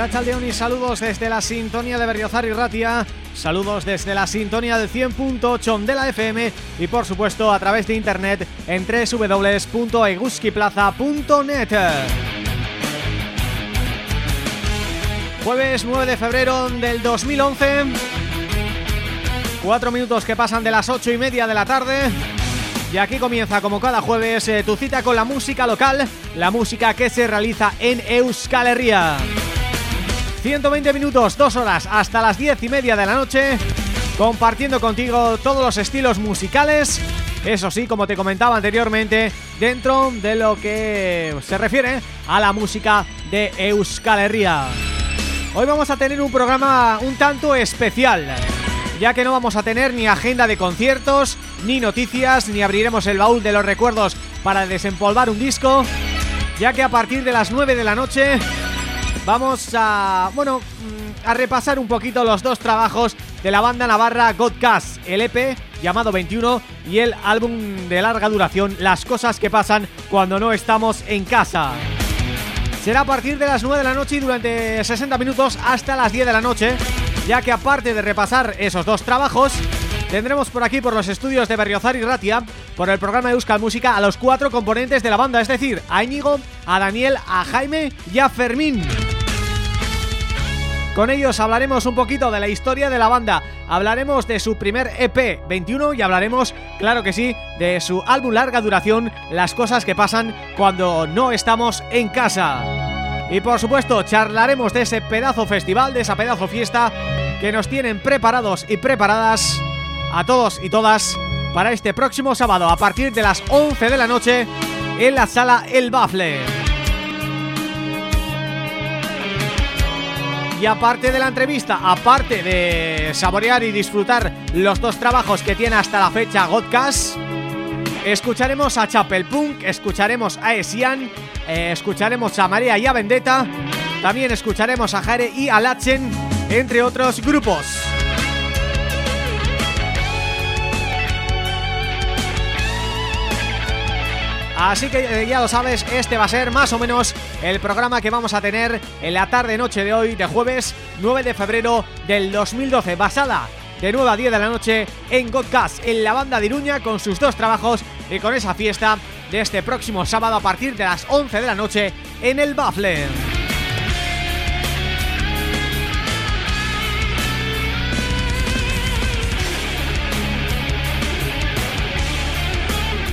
León y saludos desde la sintonía de Berriozar y Ratia. Saludos desde la sintonía del 100.8 de la FM Y por supuesto a través de internet en www.eguskiplaza.net Jueves 9 de febrero del 2011 Cuatro minutos que pasan de las ocho y media de la tarde. Y aquí comienza como cada jueves eh, tu cita con la música local, la música que se realiza en Euskal Herria. 120 minutos, dos horas hasta las 10 y media de la noche Compartiendo contigo todos los estilos musicales. Eso sí, como te comentaba anteriormente Dentro de lo que se refiere a la música de Euskal Herria. Hoy vamos a tener un programa un tanto especial ya que no vamos a tener ni agenda de conciertos, ni noticias, ni abriremos el baúl de los recuerdos para desempolvar un disco, ya que a partir de las 9 de la noche vamos a, bueno, mm, a repasar un poquito los dos trabajos de la banda navarra Godcast, el EP llamado 21 y el álbum de larga duración Las cosas que pasan cuando no estamos en casa. Será a partir de las 9 de la noche y durante 60 minutos hasta las 10 de la noche, ya que aparte de repasar esos dos trabajos, tendremos por aquí por los estudios de Berriozar y Ratia, por el programa de Euskal Música, a los cuatro componentes de la banda, es decir, a Íñigo, a Daniel, a Jaime y a Fermín. Con ellos hablaremos un poquito de la historia de la banda, hablaremos de su primer EP 21 y hablaremos, claro que sí, de su álbum larga duración Las cosas que pasan cuando no estamos en casa. Y por supuesto charlaremos de ese pedazo festival, de esa pedazo fiesta que nos tienen preparados y preparadas a todos y todas para este próximo sábado a partir de las 11 de la noche en la sala El Bafle. Y aparte de la entrevista, aparte de saborear y disfrutar los dos trabajos que tiene hasta la fecha Godcast, escucharemos a Chapel Punk, escucharemos a Esian, eh, escucharemos a María y a Vendetta, también escucharemos a Jare y a Lachen, entre otros grupos. Así que eh, ya lo sabes, este va a ser más o menos el programa que vamos a tener en la tarde-noche de hoy, de jueves 9 de febrero del 2012, basada de 9 a 10 de la noche en Godcast, en la banda de Iruña, con sus dos trabajos y con esa fiesta de este próximo sábado a partir de las 11 de la noche en el Baffle.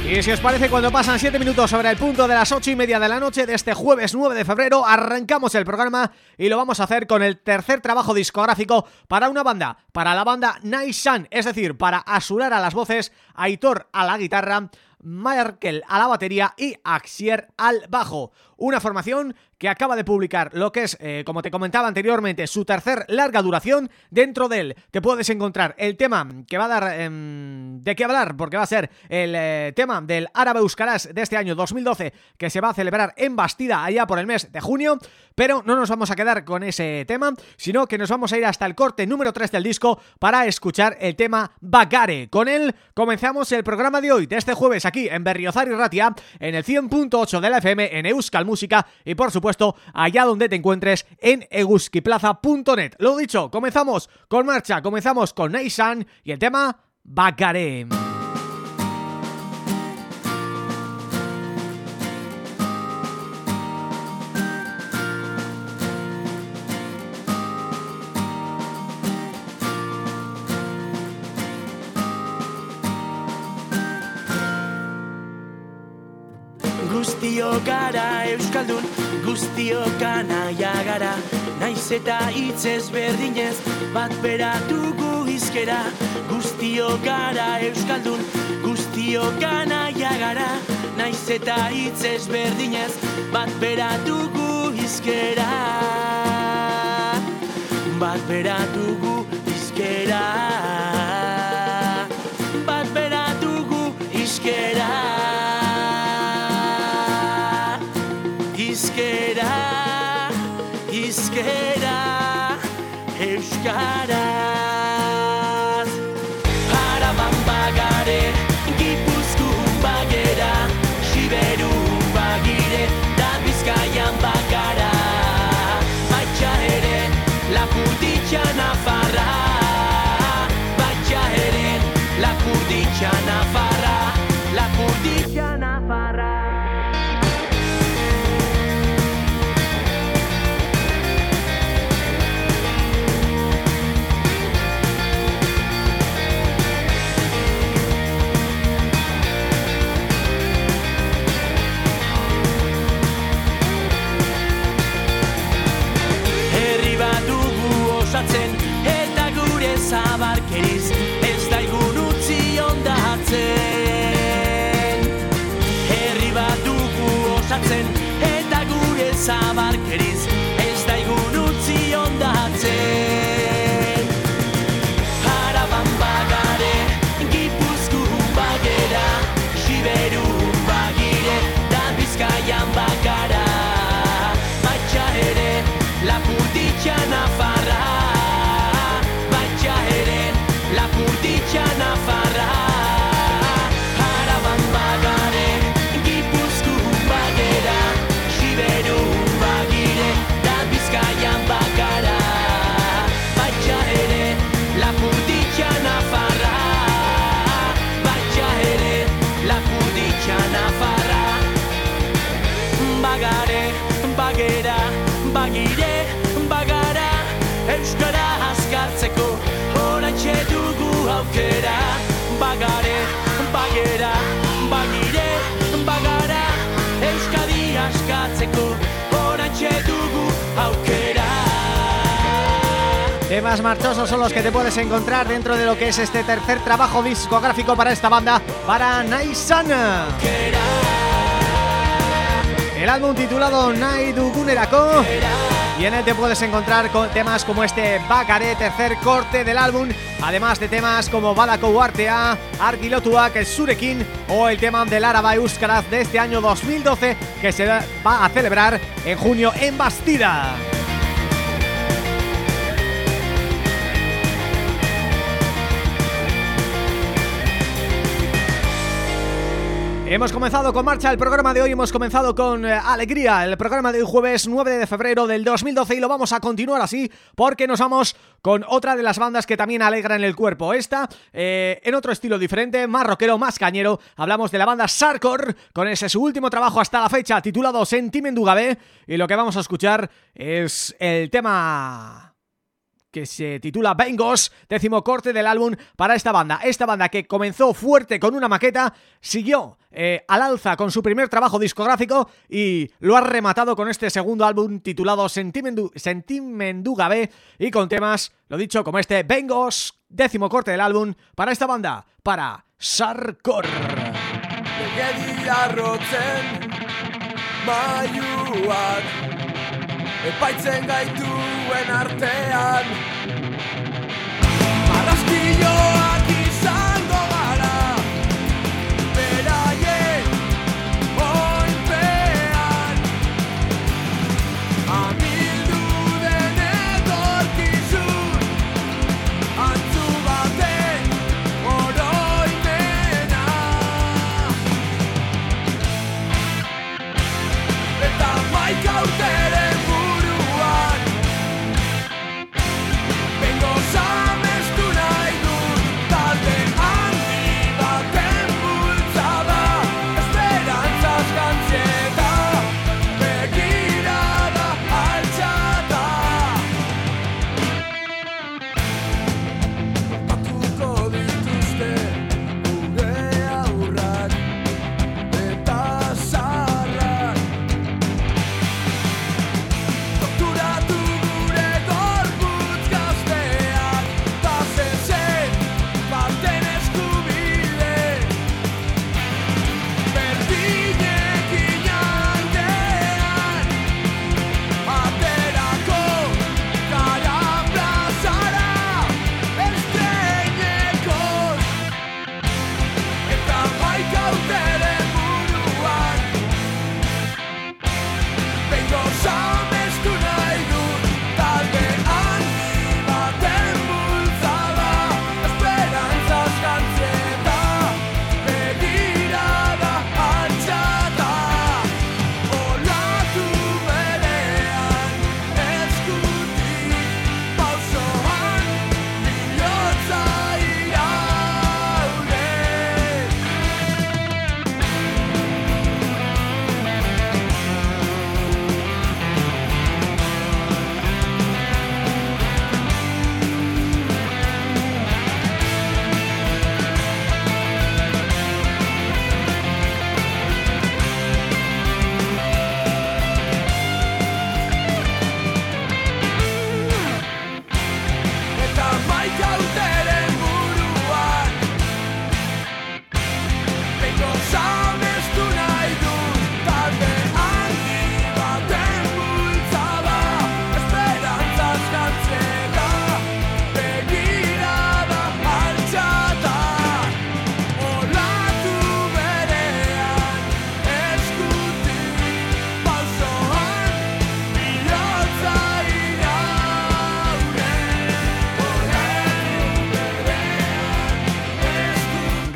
Y si os parece, cuando pasan 7 minutos sobre el punto de las 8 y media de la noche de este jueves 9 de febrero, arrancamos el programa y lo vamos a hacer con el tercer trabajo discográfico para una banda, para la banda Night es decir, para asurar a las voces, Aitor a la guitarra, Markel a la batería y Axier al bajo. Una formación que acaba de publicar lo que es, eh, como te comentaba anteriormente, su tercer larga duración. Dentro de él te puedes encontrar el tema que va a dar em, de qué hablar, porque va a ser el eh, tema del Árabe Euskarás de este año 2012, que se va a celebrar en Bastida allá por el mes de junio. Pero no nos vamos a quedar con ese tema, sino que nos vamos a ir hasta el corte número 3 del disco para escuchar el tema Bacare. Con él comenzamos el programa de hoy, de este jueves aquí en Berriozar y Ratia, en el 100.8 de la FM, en Euskal Música y por supuesto allá donde te encuentres en eguskiplaza.net. Lo dicho, comenzamos con marcha, comenzamos con Neysan y el tema Bacare. Guztio gara Euskaldun, guztio kanaia gara. Naiz eta hitz ezberdinez, bat beratugu izkera Guztio gara Euskaldun, guztio kanaia gara. Naiz eta hitz ezberdinez, bat beratugu izkera Bat beratugu izkera Temas marchosos son los que te puedes encontrar dentro de lo que es este tercer trabajo discográfico para esta banda, para Naisana. El álbum titulado Naidugunerako y en él te puedes encontrar con temas como este Bacaré, tercer corte del álbum, además de temas como Badako Artea, Argilotuak, Surekin o el tema del Araba Euskaraz de este año 2012 que se va a celebrar en junio en Bastida. Hemos comenzado con marcha el programa de hoy, hemos comenzado con eh, alegría. El programa de hoy jueves 9 de febrero del 2012 y lo vamos a continuar así porque nos vamos con otra de las bandas que también alegran el cuerpo. Esta, eh, en otro estilo diferente, más rockero, más cañero, hablamos de la banda Sarkor con ese su último trabajo hasta la fecha titulado Sentimendugabe y lo que vamos a escuchar es el tema que se titula Bengos, décimo corte del álbum para esta banda. Esta banda que comenzó fuerte con una maqueta, siguió eh, al alza con su primer trabajo discográfico y lo ha rematado con este segundo álbum titulado Sentimendu, Sentimendugabe y con temas, lo dicho, como este Bengos, décimo corte del álbum para esta banda, para Sarkor. Epaitzen gaituen artean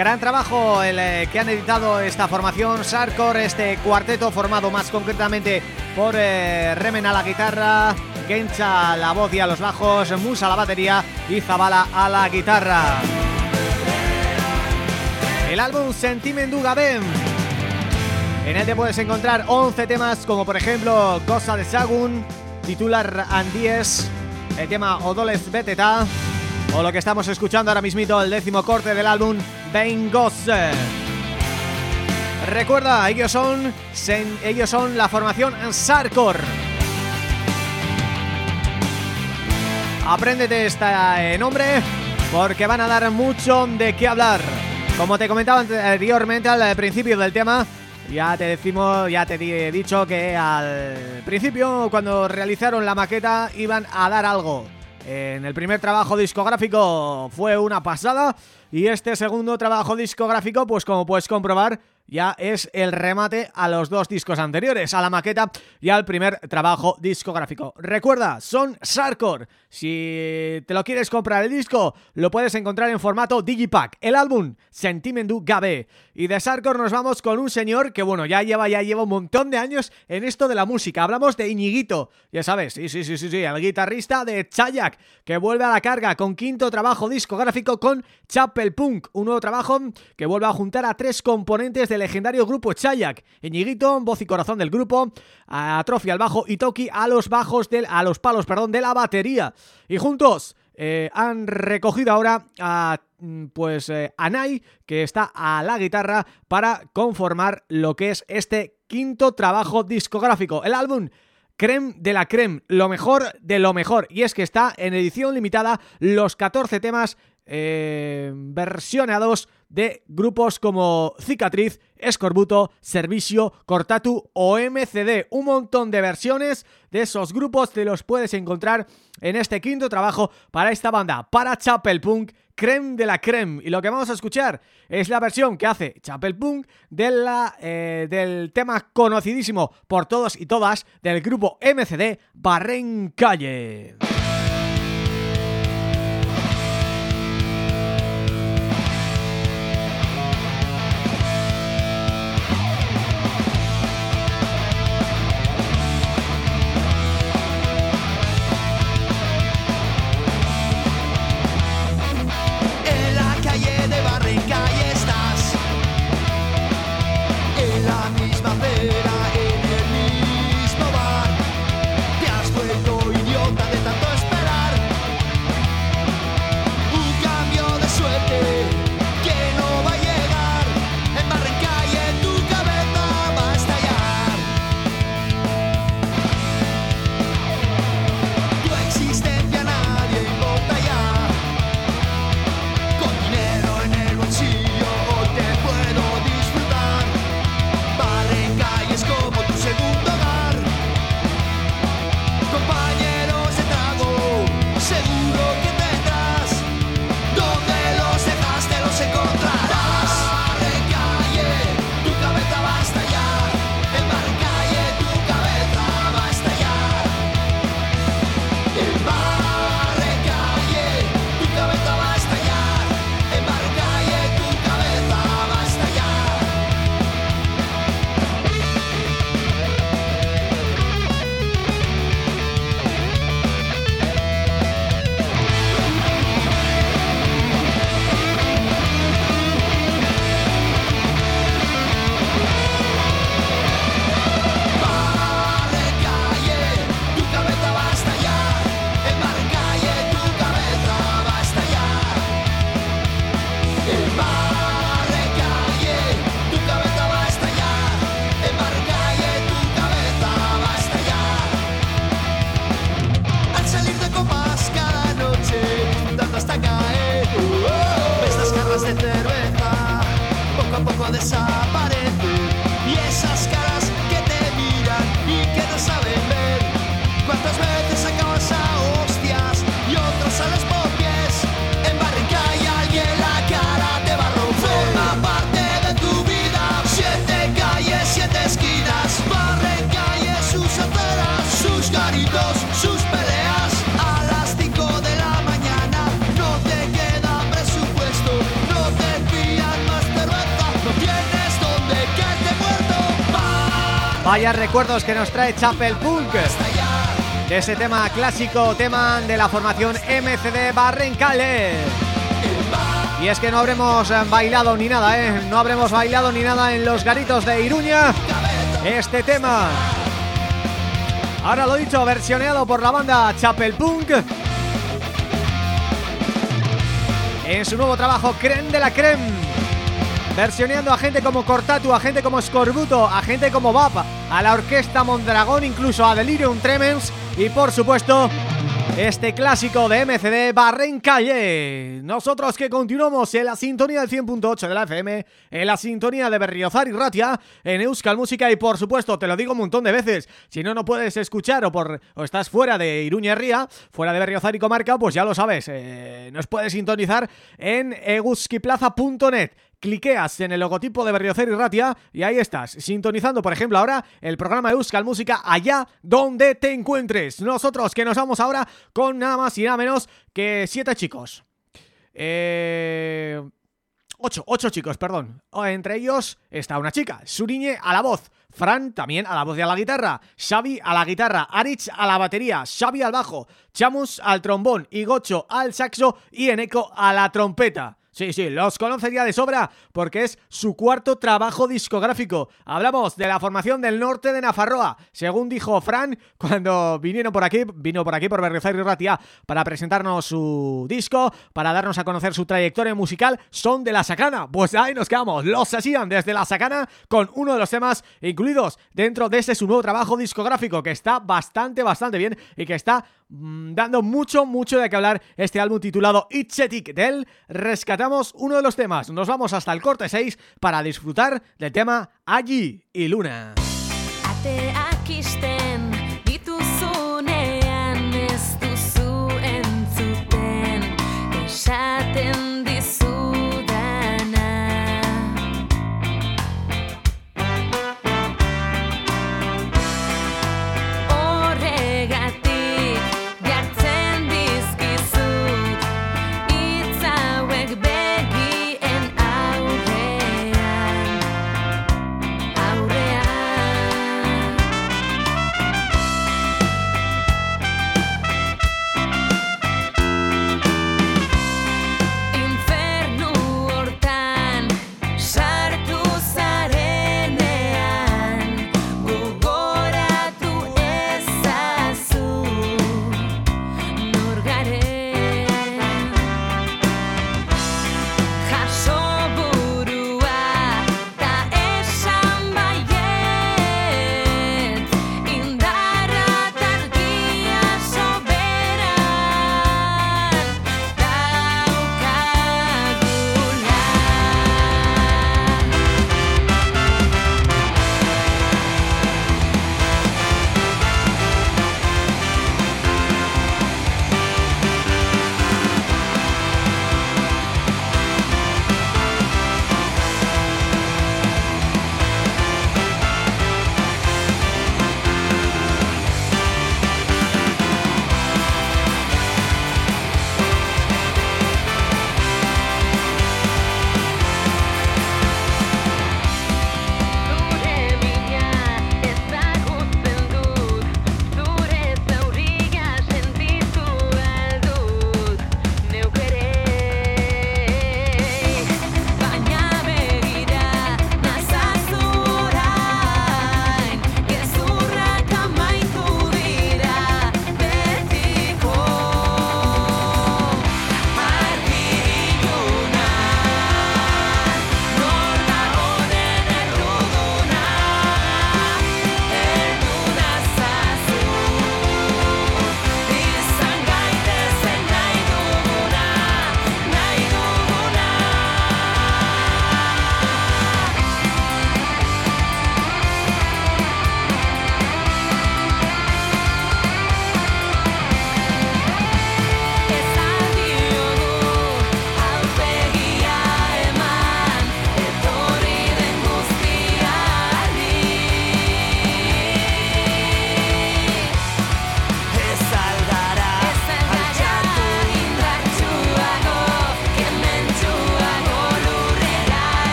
Gran trabajo el eh, que han editado esta formación Sarkor, este cuarteto formado más concretamente por eh, Remen a la guitarra, Gencha a la voz y a los bajos, Musa a la batería y Zabala a la guitarra. El álbum Sentimendu Gabem. En él te puedes encontrar 11 temas como por ejemplo Cosa de Sagun, titular Andies, el tema Odolez Beteta o lo que estamos escuchando ahora mismito, el décimo corte del álbum Bengos. Recuerda, ellos son ellos son la formación Sarkor. apréndete este nombre porque van a dar mucho de qué hablar. Como te comentaba anteriormente al principio del tema, ya te decimos, ya te he dicho que al principio cuando realizaron la maqueta iban a dar algo. En el primer trabajo discográfico fue una pasada y este segundo trabajo discográfico, pues como puedes comprobar, ya es el remate a los dos discos anteriores, a la maqueta y al primer trabajo discográfico. Recuerda, son Sarkor. Si te lo quieres comprar el disco, lo puedes encontrar en formato Digipack. El álbum, Sentimendu Gabe. Y de Sarkor nos vamos con un señor que, bueno, ya lleva ya lleva un montón de años en esto de la música. Hablamos de Iñiguito, ya sabes, sí, sí, sí, sí, sí, el guitarrista de Chayak, que vuelve a la carga con quinto trabajo discográfico con Chapel Punk, un nuevo trabajo que vuelve a juntar a tres componentes legendario grupo Chayak, Iñiguito, voz y corazón del grupo, Atrofi al bajo y Toki a los bajos del a los palos, perdón, de la batería. Y juntos eh, han recogido ahora a mm, pues eh, Anai, que está a la guitarra para conformar lo que es este quinto trabajo discográfico. El álbum creme de la creme, lo mejor de lo mejor. Y es que está en edición limitada los 14 temas eh, versionados de grupos como Cicatriz, Escorbuto, Servicio, Cortatu o MCD. Un montón de versiones de esos grupos te los puedes encontrar en este quinto trabajo para esta banda, para Chapel Punk, creme de la creme. Y lo que vamos a escuchar es la versión que hace Chapel Punk de la, eh, del tema conocidísimo por todos y todas del grupo MCD, Barren Calle. Recuerdos que nos trae Chapel Punk de ese tema clásico, tema de la formación MCD Barrencale. Y es que no habremos eh, bailado ni nada, ¿eh? No habremos bailado ni nada en los garitos de Iruña este tema. Ahora lo dicho, versioneado por la banda Chapel Punk en su nuevo trabajo Creme de la Creme versioneando a gente como Cortatu, a gente como Scorbuto, a gente como Bap, a la orquesta Mondragón, incluso a Delirium Tremens y por supuesto Este clásico de MCD Barren Calle Nosotros que continuamos en la sintonía del 100.8 de la FM En la sintonía de Berriozar y Ratia En Euskal Música y por supuesto Te lo digo un montón de veces Si no, no puedes escuchar o, por, o estás fuera de Iruña Ría Fuera de Berriozar y Comarca Pues ya lo sabes eh, Nos puedes sintonizar en eguskiplaza.net cliqueas en el logotipo de Berriocer y Ratia y ahí estás, sintonizando, por ejemplo, ahora el programa de Euskal Música allá donde te encuentres. Nosotros que nos vamos ahora con nada más y nada menos que siete chicos. Eh... Ocho, ocho chicos, perdón. Entre ellos está una chica, Suriñe a la voz, Fran también a la voz y a la guitarra, Xavi a la guitarra, Arich a la batería, Xavi al bajo, Chamus al trombón y Gocho al saxo y Eneco a la trompeta. Sí, sí, los conocería de sobra porque es su cuarto trabajo discográfico. Hablamos de la formación del norte de Nafarroa, según dijo Fran cuando vinieron por aquí, vino por aquí por Berriozar y Ratia para presentarnos su disco, para darnos a conocer su trayectoria musical, son de La Sacana. Pues ahí nos quedamos, los hacían desde La Sacana con uno de los temas incluidos dentro de este su nuevo trabajo discográfico que está bastante, bastante bien y que está mmm, dando mucho, mucho de qué hablar este álbum titulado Itchetic del Uno de los temas. Nos vamos hasta el corte 6 para disfrutar del tema Allí y Luna.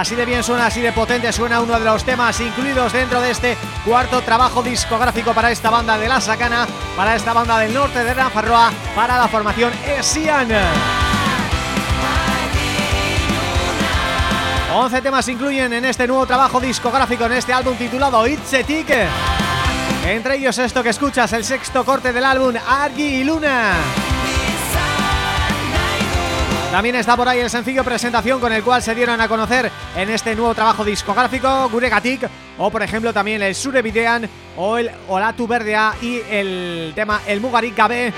Así de bien suena, así de potente suena uno de los temas incluidos dentro de este cuarto trabajo discográfico para esta banda de La Sacana, para esta banda del norte de Nafarroa, para la formación Esian. 11 temas incluyen en este nuevo trabajo discográfico, en este álbum titulado It's a Tick. Entre ellos esto que escuchas, el sexto corte del álbum Argi y Luna. También está por ahí el sencillo presentación con el cual se dieron a conocer en este nuevo trabajo discográfico Guregatik o por ejemplo también el Sure Videan o el Olatu Verdea y el tema El Mugarik Gabe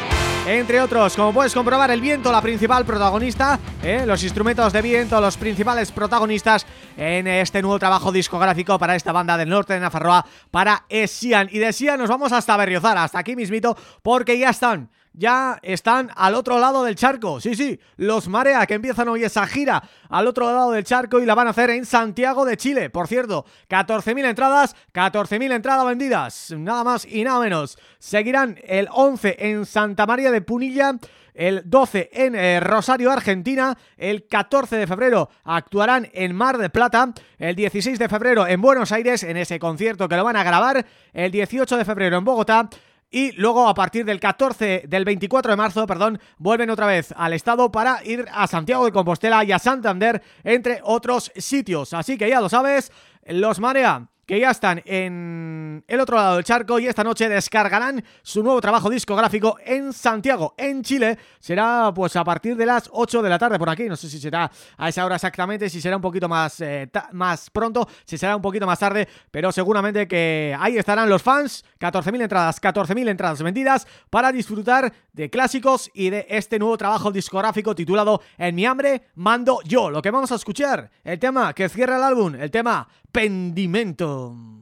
entre otros, como puedes comprobar, el viento, la principal protagonista, ¿eh? los instrumentos de viento, los principales protagonistas en este nuevo trabajo discográfico para esta banda del norte de Nafarroa, para Esian. Y de Esian nos vamos hasta Berriozar, hasta aquí mismito, porque ya están ya están al otro lado del charco. Sí, sí, los Marea que empiezan hoy esa gira al otro lado del charco y la van a hacer en Santiago de Chile. Por cierto, 14.000 entradas, 14.000 entradas vendidas, nada más y nada menos. Seguirán el 11 en Santa María de Punilla, el 12 en eh, Rosario, Argentina, el 14 de febrero actuarán en Mar de Plata, el 16 de febrero en Buenos Aires, en ese concierto que lo van a grabar, el 18 de febrero en Bogotá, y luego a partir del 14, del 24 de marzo, perdón, vuelven otra vez al estado para ir a Santiago de Compostela y a Santander, entre otros sitios. Así que ya lo sabes, los Marea que ya están en el otro lado del charco y esta noche descargarán su nuevo trabajo discográfico en Santiago, en Chile. Será pues a partir de las 8 de la tarde por aquí, no sé si será a esa hora exactamente, si será un poquito más, eh, más pronto, si será un poquito más tarde, pero seguramente que ahí estarán los fans, 14.000 entradas, 14.000 entradas vendidas para disfrutar de clásicos y de este nuevo trabajo discográfico titulado En mi hambre mando yo. Lo que vamos a escuchar, el tema que cierra el álbum, el tema Pendimento. Estoy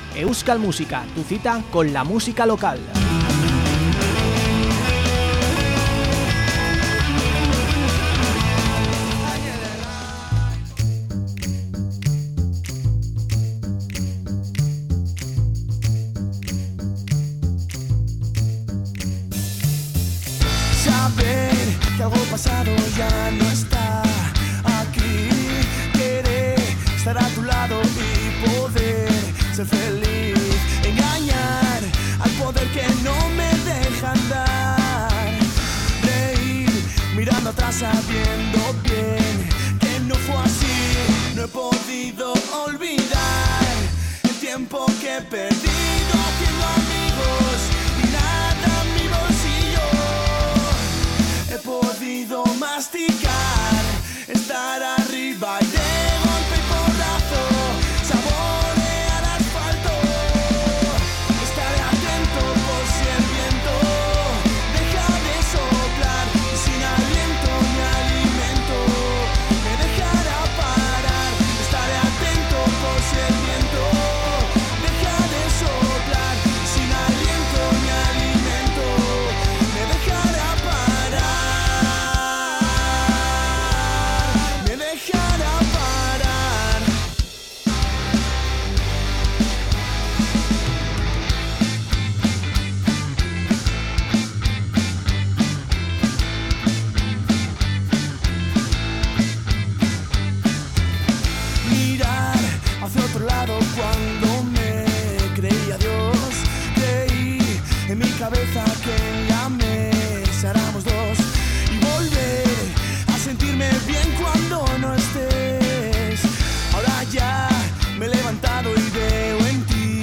Euskal Música, tu cita con la música local. Cuando me creía Dios. Creí en mi cabeza que en la mesa éramos dos y volver a sentirme bien cuando no estés. Ahora ya me he levantado y veo en ti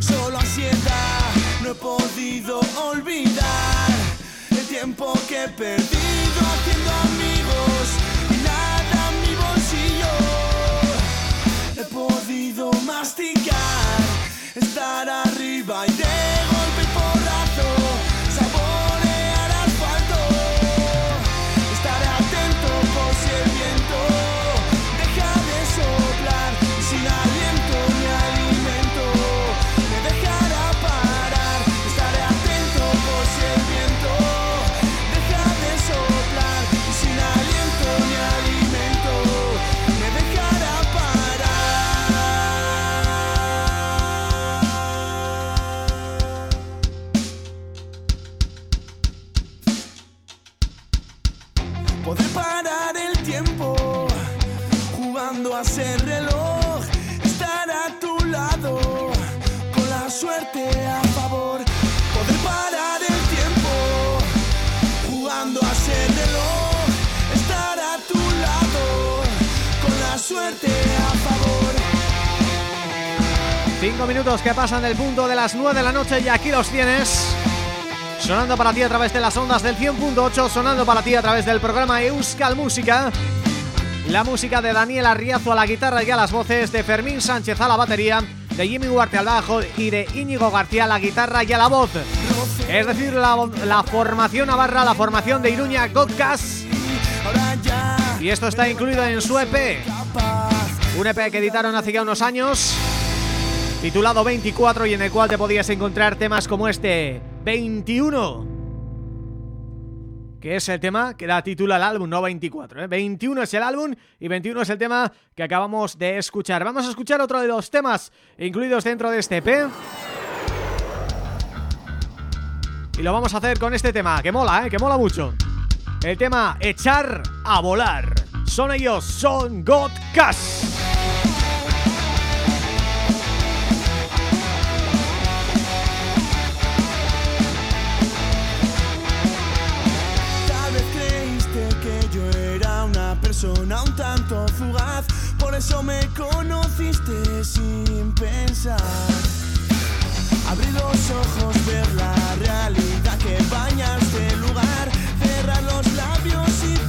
solo ansiedad. No he podido olvidar el tiempo que he estar arriba 5 minutos que pasan del punto de las 9 de la noche y aquí los tienes. Sonando para ti a través de las ondas del 100.8 Sonando para ti a través del programa Euskal Música. La música de Daniel Arriazo a la guitarra y a las voces De Fermín Sánchez a la batería De Jimmy Huarte al bajo y de Íñigo García a la guitarra y a la voz. Es decir, la, la formación Navarra, la formación de Iruña Godcast Y esto está incluido en su EP Un EP que editaron hace ya unos años. Titulado 24 y en el cual te podías encontrar temas como este 21 Que es el tema que da título al álbum, no 24 ¿eh? 21 es el álbum y 21 es el tema que acabamos de escuchar. Vamos a escuchar otro de los temas incluidos dentro de este EP Y lo vamos a hacer con este tema, que mola, ¿eh? que mola mucho. El tema Echar a Volar. Son ellos, son Godcast. Tal persona un tanto fugaz, por eso me conociste sin pensar. Los los ojos ver la realidad que baña este lugar, cerrar los labios y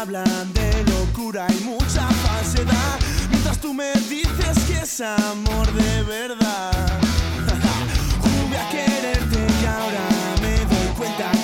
hablan de locura y mucha falsedad Mientras tú me dices que es amor de verdad. Jugué a quererte y ahora me doy cuenta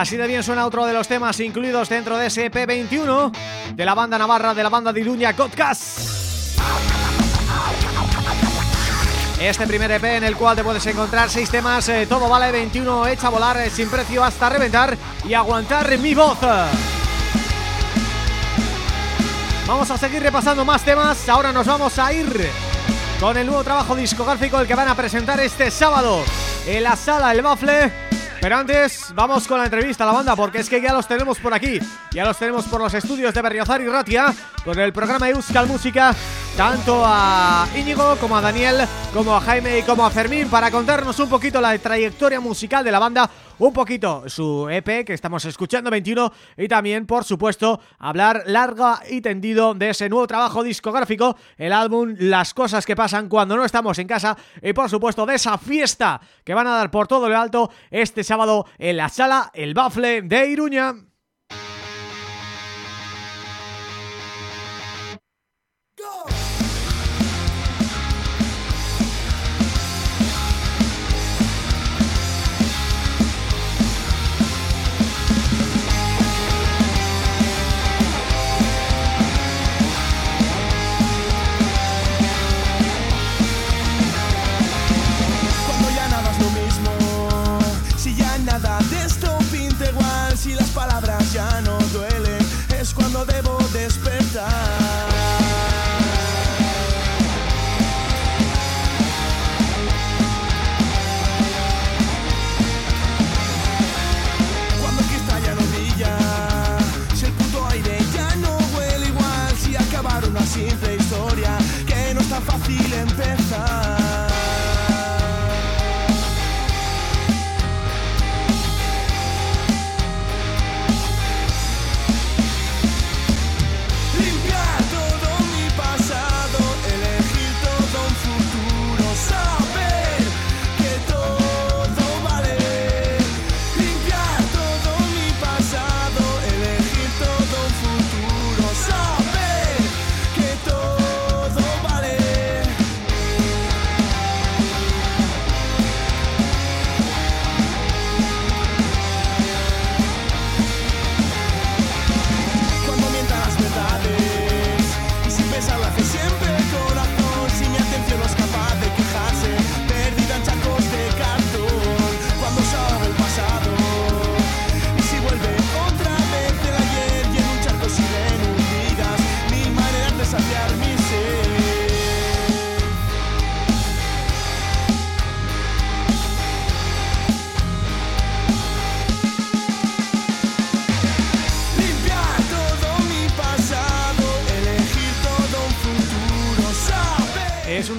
Así de bien suena otro de los temas incluidos dentro de ese EP21 de la banda navarra, de la banda de Iruña, Godcast. Este primer EP en el cual te puedes encontrar seis temas, eh, todo vale 21, echa a volar eh, sin precio hasta reventar y aguantar mi voz. Vamos a seguir repasando más temas, ahora nos vamos a ir con el nuevo trabajo discográfico el que van a presentar este sábado en la sala El Bafle. Pero antes vamos con la entrevista a la banda porque es que ya los tenemos por aquí, ya los tenemos por los estudios de Berriozar y Ratia con el programa Euskal Música tanto a Íñigo como a Daniel, como a Jaime y como a Fermín para contarnos un poquito la trayectoria musical de la banda, un poquito su EP que estamos escuchando 21 y también por supuesto hablar larga y tendido de ese nuevo trabajo discográfico, el álbum Las cosas que pasan cuando no estamos en casa y por supuesto de esa fiesta que van a dar por todo lo alto este sábado en la sala El Bafle de Iruña.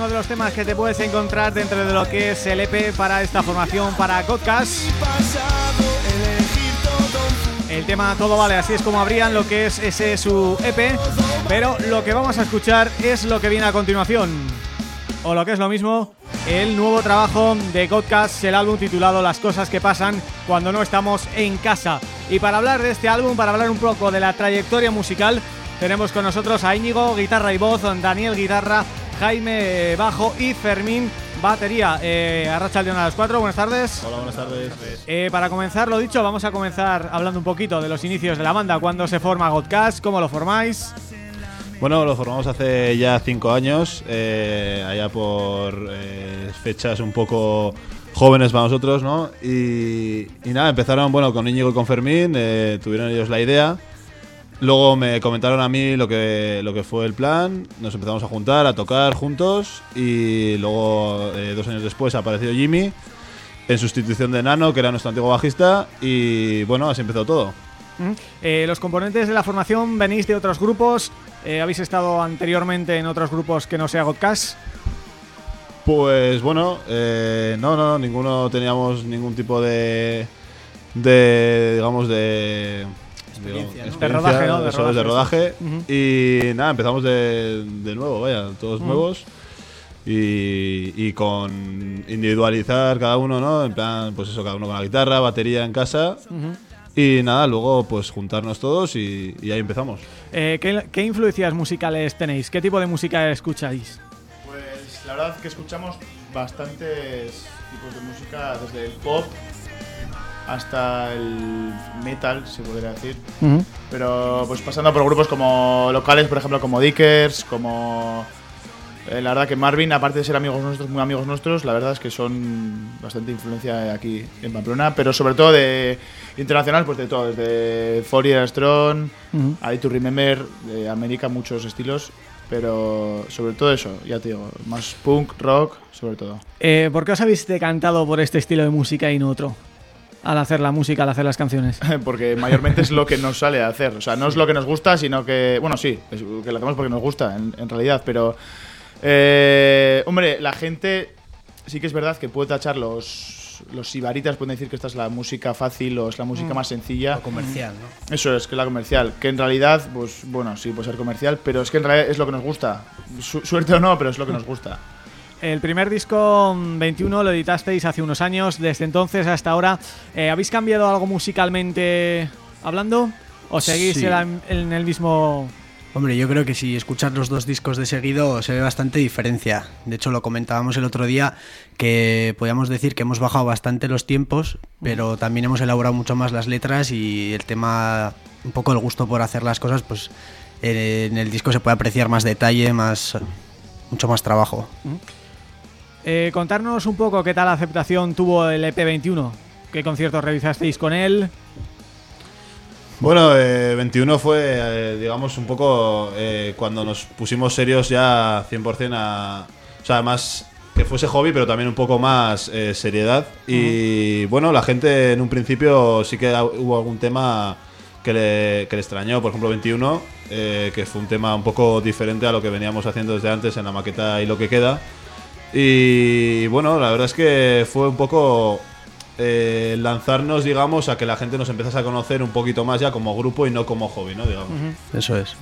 Uno de los temas que te puedes encontrar dentro de lo que es el EP para esta formación para Godcast. El tema Todo Vale, así es como abrían lo que es ese su EP Pero lo que vamos a escuchar es lo que viene a continuación O lo que es lo mismo, el nuevo trabajo de Godcast El álbum titulado Las cosas que pasan cuando no estamos en casa Y para hablar de este álbum, para hablar un poco de la trayectoria musical Tenemos con nosotros a Íñigo, guitarra y voz Daniel, guitarra, Jaime, bajo y Fermín, batería eh, Arracha León a las 4, buenas tardes Hola, buenas tardes. eh, para comenzar, lo dicho, vamos a comenzar hablando un poquito de los inicios de la banda, cuándo se forma Godcast, cómo lo formáis. Bueno, lo formamos hace ya cinco años, eh, allá por eh, fechas un poco jóvenes para nosotros, ¿no? Y, y nada, empezaron, bueno, con Íñigo y con Fermín, eh, tuvieron ellos la idea. Luego me comentaron a mí lo que, lo que fue el plan, nos empezamos a juntar, a tocar juntos y luego, eh, dos años después, apareció Jimmy en sustitución de Nano, que era nuestro antiguo bajista, y bueno, así empezó todo. Eh, los componentes de la formación venís de otros grupos, eh, habéis estado anteriormente en otros grupos que no sea Godcast. Pues bueno, eh, no, no, ninguno teníamos ningún tipo de, de digamos, de Experiencia. De rodaje, ¿no? De eso es, de rodaje. Ujú. Y nada, empezamos de, de nuevo, vaya, todos nuevos. Y, y con individualizar cada uno, ¿no? En plan, pues eso, cada uno con la guitarra, batería en casa. Y nada, luego pues juntarnos todos y, y ahí empezamos. Eh, ¿qué, qué influencias musicales tenéis? ¿Qué tipo de música escucháis? Pues la verdad que escuchamos bastantes tipos de música, desde el pop hasta el metal, se podría decir. Pero pues pasando por grupos como locales, por ejemplo, como Dickers, como... eh, la verdad que Marvin, aparte de ser amigos nuestros, muy amigos nuestros, la verdad es que son bastante influencia aquí en Pamplona, pero sobre todo de internacional, pues de todo, desde Fourier Strong, Ujú. I to Remember, de América, muchos estilos, pero sobre todo eso, ya te digo, más punk, rock, sobre todo. Eh, ¿Por qué os habéis decantado por este estilo de música y no otro? Al hacer la música, al hacer las canciones. porque mayormente es lo que nos sale a hacer. O sea, no es lo que nos gusta, sino que. Bueno, sí, es que lo hacemos porque nos gusta, en, en realidad, pero. eh, hombre, la gente sí que es verdad que puede tachar los. Los sibaritas pueden decir que esta es la música fácil o es la música más sencilla. Lo comercial, ¿no? Eso es, que es la comercial. Que en realidad, pues bueno, sí puede ser comercial, pero es que en realidad es lo que nos gusta. Su- suerte o no, pero es lo que nos gusta. El primer disco mm, 21 lo editasteis hace unos años, desde entonces hasta ahora. eh, ¿Habéis cambiado algo musicalmente hablando? ¿O seguís Sí. en el mismo...? Hombre, yo creo que si escuchas los dos discos de seguido se ve bastante diferencia. De hecho, lo comentábamos el otro día que podíamos decir que hemos bajado bastante los tiempos, pero también hemos elaborado mucho más las letras y el tema, un poco el gusto por hacer las cosas, pues eh, en el disco se puede apreciar más detalle, más mucho más trabajo. Eh, contarnos un poco qué tal aceptación tuvo el EP21. ¿Qué conciertos realizasteis con él? Bueno, eh, 21 fue, eh, digamos, un poco eh, cuando nos pusimos serios ya 100% a... O sea, más que fuese hobby, pero también un poco más eh, seriedad. Y bueno, la gente en un principio sí que hubo algún tema que le, que le extrañó. Por ejemplo, 21, eh, que fue un tema un poco diferente a lo que veníamos haciendo desde antes en la maqueta y lo que queda. Y bueno, la verdad es que fue un poco eh, lanzarnos, digamos, a que la gente nos empezase a conocer un poquito más ya como grupo y no como hobby, ¿no? Digamos. Eso es.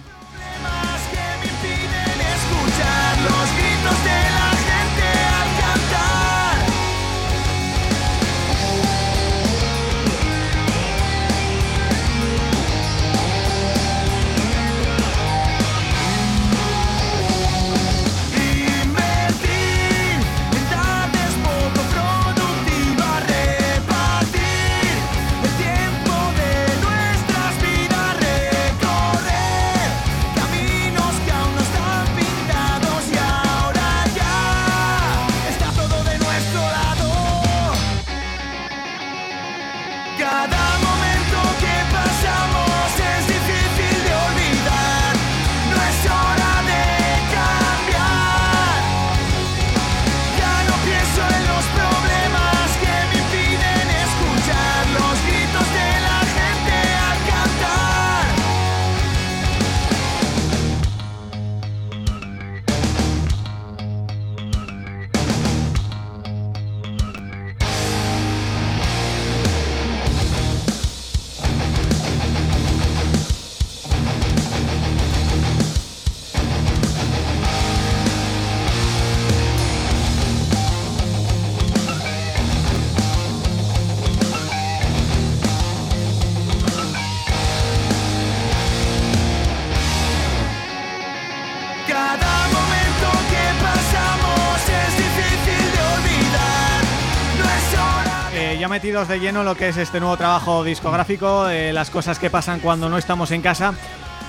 Metidos de lleno en lo que es este nuevo trabajo discográfico, eh, las cosas que pasan cuando no estamos en casa.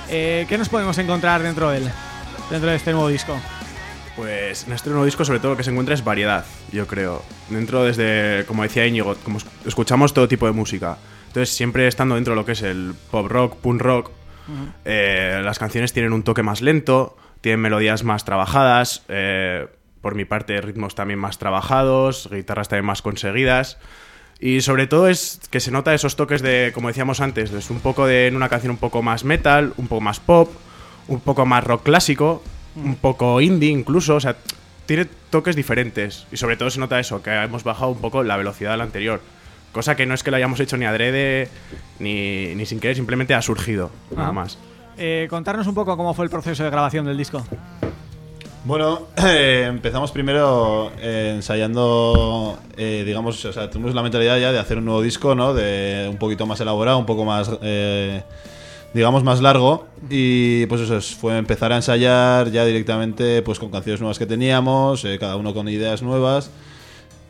Eh, ¿Qué nos podemos encontrar dentro de él, dentro de este nuevo disco? Pues en este nuevo disco sobre todo lo que se encuentra es variedad, yo creo. Dentro desde, como decía Íñigo, como es- escuchamos todo tipo de música. Entonces siempre estando dentro de lo que es el pop rock, punk rock, eh, las canciones tienen un toque más lento, tienen melodías más trabajadas, eh, por mi parte ritmos también más trabajados, guitarras también más conseguidas. Y sobre todo es que se nota esos toques de, como decíamos antes, es un poco de en una canción un poco más metal, un poco más pop, un poco más rock clásico, un poco indie incluso, o sea, tiene toques diferentes. Y sobre todo se nota eso, que hemos bajado un poco la velocidad de la anterior. Cosa que no es que lo hayamos hecho ni adrede ni, ni sin querer, simplemente ha surgido, nada Ajá. más. Eh, contarnos un poco cómo fue el proceso de grabación del disco. Bueno, eh, empezamos primero eh, ensayando, eh, digamos, o sea, tuvimos la mentalidad ya de hacer un nuevo disco, ¿no? De un poquito más elaborado, un poco más, eh, digamos, más largo. Y pues eso, es- fue empezar a ensayar ya directamente pues con canciones nuevas que teníamos, eh, cada uno con ideas nuevas.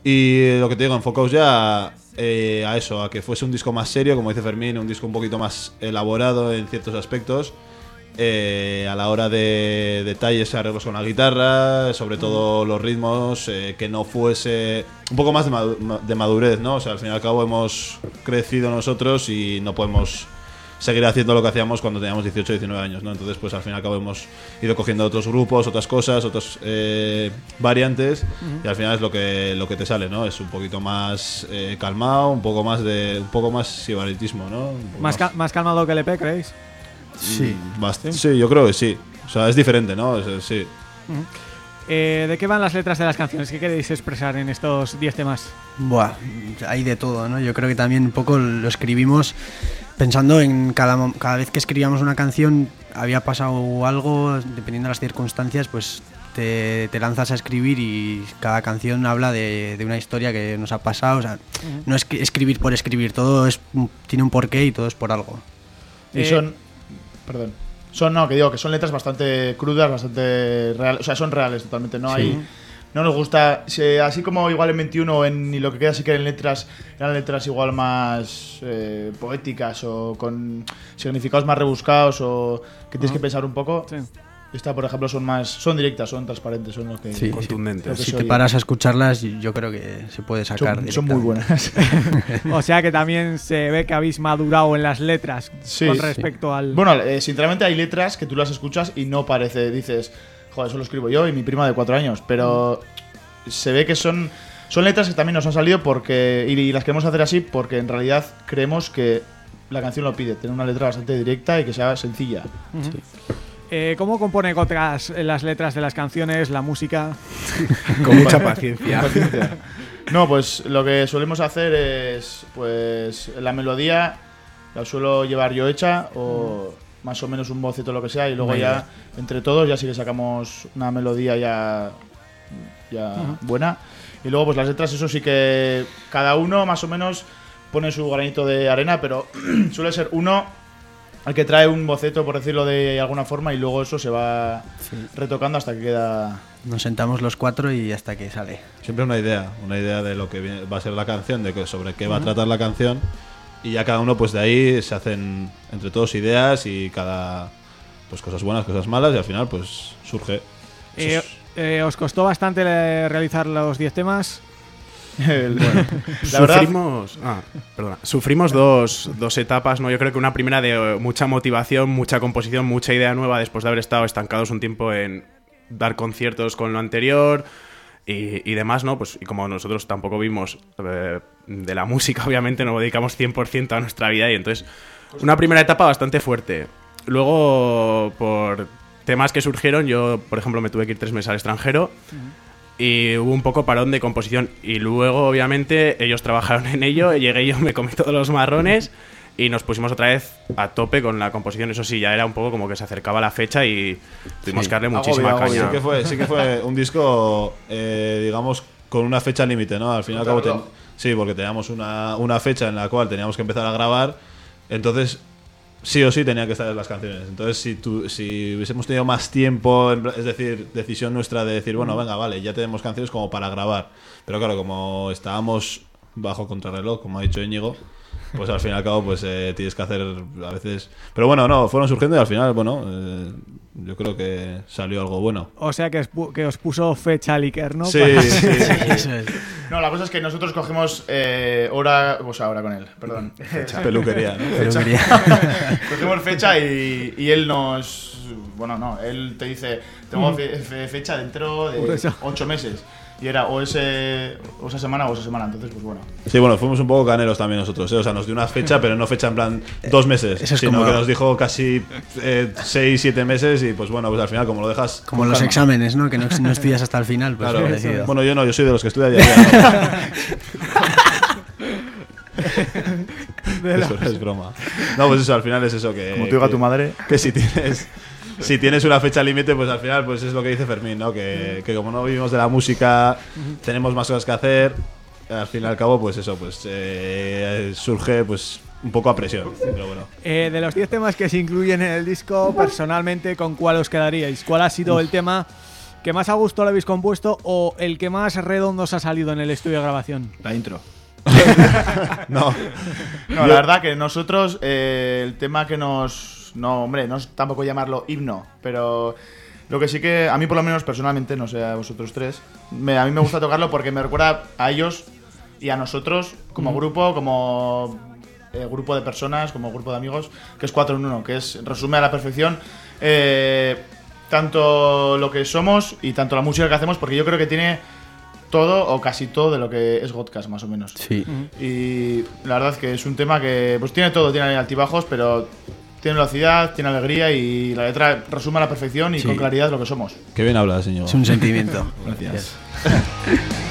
Y lo que te digo, enfocaos ya a eso, a que fuese un disco más serio, como dice Fermín, un disco un poquito más elaborado en ciertos aspectos. Eh, a la hora de detalles, arreglos con la guitarra, sobre todo los ritmos, eh, que no fuese un poco más de, madu- ma- de madurez, ¿no? O sea, al fin y al cabo hemos crecido nosotros y no podemos seguir haciendo lo que hacíamos cuando teníamos 18 19 años, ¿no? Entonces, pues al fin y al cabo hemos ido cogiendo otros grupos, otras cosas, otras eh, variantes y al final es lo que lo que te sale, ¿no? Es un poquito más eh, calmado, un poco más de un poco más sibaritismo, ¿no? ¿Más, más calmado que el EP, creéis? Sí. Bast- sí, yo creo que sí. O sea, es diferente, ¿no? Es- sí. Eh, ¿De qué van las letras de las canciones? ¿Qué queréis expresar en estos 10 temas? Buah, hay de todo, ¿no? Yo creo que también un poco lo escribimos pensando en cada, cada vez que escribíamos una canción había pasado algo, dependiendo de las circunstancias, pues te, te lanzas a escribir y cada canción habla de, de una historia que nos ha pasado. O sea, no es escribir por escribir, todo es, tiene un porqué y todo es por algo. Y Eh, son. Perdón. Son, no, que digo, que son letras bastante crudas, bastante reales. O sea, son reales totalmente. No hay. No nos gusta. así como igual en 21 o en Ni lo que queda, sí que eran letras, eran letras igual más eh, poéticas o con significados más rebuscados o que tienes que pensar un poco. Sí. Esta, por ejemplo, son más. Son directas, son transparentes, son los que. Sí. Contundentes. Lo que Si te oye. paras a escucharlas, yo creo que se puede sacar. Son, son muy buenas. O sea que también se ve que habéis madurado en las letras Sí, con sí. respecto al... Bueno, eh, sinceramente hay letras que tú las escuchas y no parece, dices, joder, eso lo escribo yo y mi prima de cuatro años, pero se ve que son, son letras que también nos han salido porque y, y las queremos hacer así porque en realidad creemos que la canción lo pide, tener una letra bastante directa y que sea sencilla. Eh, ¿Cómo compone Gotras las letras de las canciones, la música? Con mucha paciencia. Paciencia. No, pues lo que solemos hacer es, pues, la melodía la suelo llevar yo hecha o más o menos un boceto lo que sea y luego ya entre todos ya sí que sacamos una melodía ya, ya buena y luego pues las letras eso sí que cada uno más o menos pone su granito de arena pero suele ser uno el que trae un boceto por decirlo de alguna forma y luego eso se va retocando hasta que queda Nos sentamos los cuatro y hasta que sale. Siempre una idea, una idea de lo que viene- va a ser la canción, de que, sobre qué va a tratar la canción. Y ya cada uno, pues de ahí se hacen entre todos ideas y cada. Pues cosas buenas, cosas malas, y al final, pues surge. Eh, eh, ¿Os costó bastante realizar los 10 temas? El- la verdad Sufrimos, ah, perdona, sufrimos dos, dos etapas, ¿no? Yo creo que una primera de eh, mucha motivación, mucha composición, mucha idea nueva después de haber estado estancados un tiempo en dar conciertos con lo anterior y, y demás, ¿no? Pues y como nosotros tampoco vimos eh, de la música, obviamente nos dedicamos 100% a nuestra vida y entonces una primera etapa bastante fuerte. Luego, por temas que surgieron, yo, por ejemplo, me tuve que ir tres meses al extranjero y hubo un poco parón de composición. Y luego, obviamente, ellos trabajaron en ello, llegué yo, me comí todos los marrones y nos pusimos otra vez a tope con la composición. Eso sí, ya era un poco como que se acercaba la fecha y tuvimos que darle muchísima Agobio, Sí caña. que fue, sí que fue un disco, eh, digamos, con una fecha límite, ¿no? Al fin y al cabo, ten- sí, porque teníamos una, una fecha en la cual teníamos que empezar a grabar, entonces sí o sí tenía que estar en las canciones. Entonces, si, tu- si hubiésemos tenido más tiempo, es decir, decisión nuestra de decir, bueno, venga, vale, ya tenemos canciones como para grabar. Pero claro, como estábamos bajo contrarreloj, como ha dicho Íñigo, pues al fin y al cabo pues eh, tienes que hacer a veces... Pero bueno, no, fueron surgiendo y al final, bueno, eh, yo creo que salió algo bueno. O sea que, os pu- que os puso fecha al Iker, ¿no? Sí, Para- sí, es. No, la cosa es que nosotros cogemos eh, hora, o sea, hora con él, perdón. peluquería, ¿no? Pero quería- Cogemos fecha y, y él nos. Bueno, no, él te dice: Tengo fe- fe- fecha dentro de ocho meses. Y era o, ese, o esa semana o esa semana. Entonces, pues bueno. Sí, bueno, fuimos un poco caneros también nosotros, ¿eh? O sea, nos dio una fecha, pero no fecha en plan dos meses, Eso es sino como- que nos dijo casi eh, seis, siete meses y pues bueno, pues al final como lo dejas... Como los calma. exámenes, ¿no? Que no, no estudias hasta el final, pues Claro. Bueno, yo no, yo soy de los que estudia día a día. Eso es broma. No, pues eso, al final es eso que... Como te diga que- tu madre. Que si tienes... Si tienes una fecha límite, pues al final pues es lo que dice Fermín, ¿no? Que, que como no vivimos de la música, tenemos más cosas que hacer, al fin y al cabo, pues eso, pues eh, surge pues un poco a presión. Pero bueno. Eh, de los 10 temas que se incluyen en el disco, personalmente, ¿con cuál os quedaríais? ¿Cuál ha sido el tema que más a gusto lo habéis compuesto o el que más redondo os ha salido en el estudio de grabación? La intro. No, No, la verdad que nosotros, eh, el tema que nos. No, hombre, no es tampoco llamarlo himno, pero. Lo que sí que, a mí por lo menos personalmente, no sé a vosotros tres, me- a mí me gusta tocarlo porque me recuerda a ellos y a nosotros como grupo, como eh, grupo de personas, como grupo de amigos, que es 4 en 1, que es, resume a la perfección eh, tanto lo que somos y tanto la música que hacemos, porque yo creo que tiene todo o casi todo de lo que es Godcast, más o menos. Sí. Y la verdad es que es un tema que pues tiene todo, tiene altibajos, pero tiene velocidad, tiene alegría y la letra resume a la perfección y Sí. con claridad lo que somos. qué bien hablas, señor. Es un sentimiento. Gracias. Empezar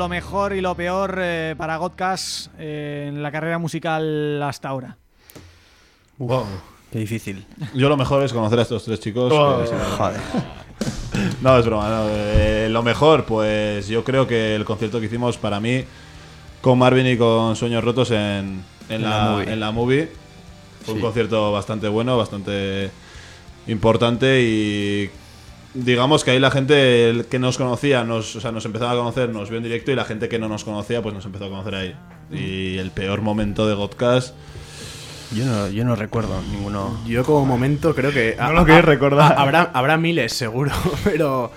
lo mejor y lo peor eh, para Godcast eh, en la carrera musical hasta ahora? Wow. Qué difícil. Yo lo mejor es conocer a estos tres chicos. Oh. que- Joder. No, es broma. no. Eh, lo mejor, pues yo creo que el concierto que hicimos para mí con Marvin y con Sueños Rotos en, en, En la, la movie. en la movie fue un concierto bastante bueno, bastante importante y digamos que ahí la gente que nos conocía, nos, o sea, nos empezaba a conocer, nos vio en directo y la gente que no nos conocía, pues nos empezó a conocer ahí. Y el peor momento de Godcast, Yo no, yo no recuerdo ninguno. Yo como momento creo que... No lo quieres recordar. Habrá, habrá miles, seguro, pero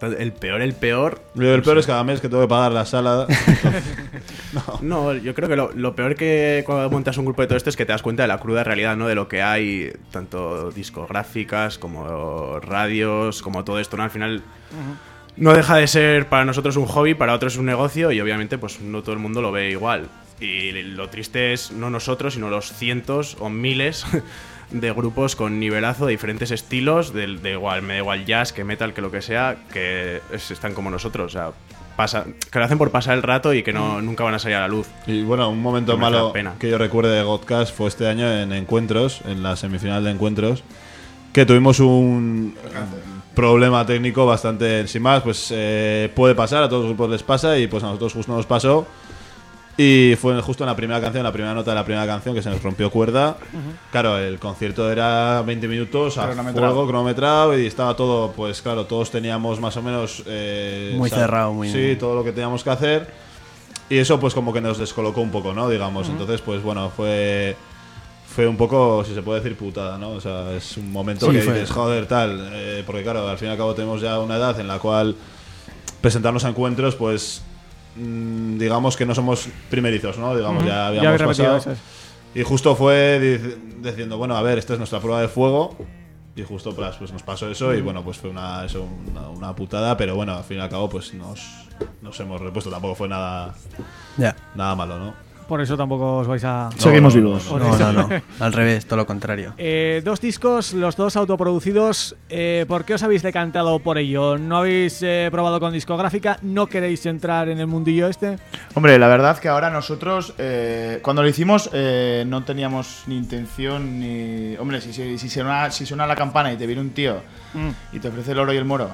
el peor, el peor... lo el peor es cada mes que tengo que pagar la sala. No, yo creo que lo, lo peor que cuando montas un grupo de todo esto es que te das cuenta de la cruda realidad, ¿no? De lo que hay, tanto discográficas como radios, como todo esto, ¿no? Al final no deja de ser para nosotros un hobby, para otros un negocio y obviamente pues no todo el mundo lo ve igual. Y lo triste es no nosotros, sino los cientos o miles de grupos con nivelazo de diferentes estilos, de, de igual, me da igual jazz, que metal, que lo que sea, que es- están como nosotros, o sea, pasa, que lo hacen por pasar el rato y que no, nunca van a salir a la luz. Y bueno, un momento malo que yo recuerde de Godcast fue este año en Encuentros, en la semifinal de Encuentros, que tuvimos un problema técnico bastante, sin más, pues eh, puede pasar, a todos los grupos les pasa y pues a nosotros justo nos pasó. Y fue justo en la primera canción, la primera nota de la primera canción que se nos rompió cuerda. Claro, el concierto era 20 minutos a Cronometrado. fuego, cronometrado y estaba todo, pues claro, todos teníamos más o menos... eh, Muy cerrado, muy- Sí, todo lo que teníamos que hacer. Y eso pues como que nos descolocó un poco, ¿no? Digamos. Entonces, pues bueno, fue fue un poco, si se puede decir, putada, ¿no? O sea, es un momento Sí, que fue. dices, joder, tal. eh, porque claro, al fin y al cabo tenemos ya una edad en la cual presentarnos a encuentros, pues mm, digamos que no somos primerizos, ¿no? Digamos, ya habíamos pasado. Y justo fue dic- diciendo, bueno, a ver, esta es nuestra prueba de fuego. Y justo pues, pues nos pasó eso y bueno, pues fue una, eso, una, una putada, pero bueno, al fin y al cabo pues nos, nos hemos repuesto, tampoco fue nada, nada malo, ¿no? Por eso tampoco os vais a... Seguimos no, vivos. no, No, no. Al revés, todo lo contrario. Eh, dos discos, los dos autoproducidos. Eh, ¿Por qué os habéis decantado por ello? ¿No habéis eh, probado con discográfica? ¿No queréis entrar en el mundillo este? Hombre, la verdad que ahora nosotros, eh, cuando lo hicimos, eh, no teníamos ni intención ni. Hombre, si, si, si, suena, si suena la campana y te viene un tío y te ofrece el oro y el moro,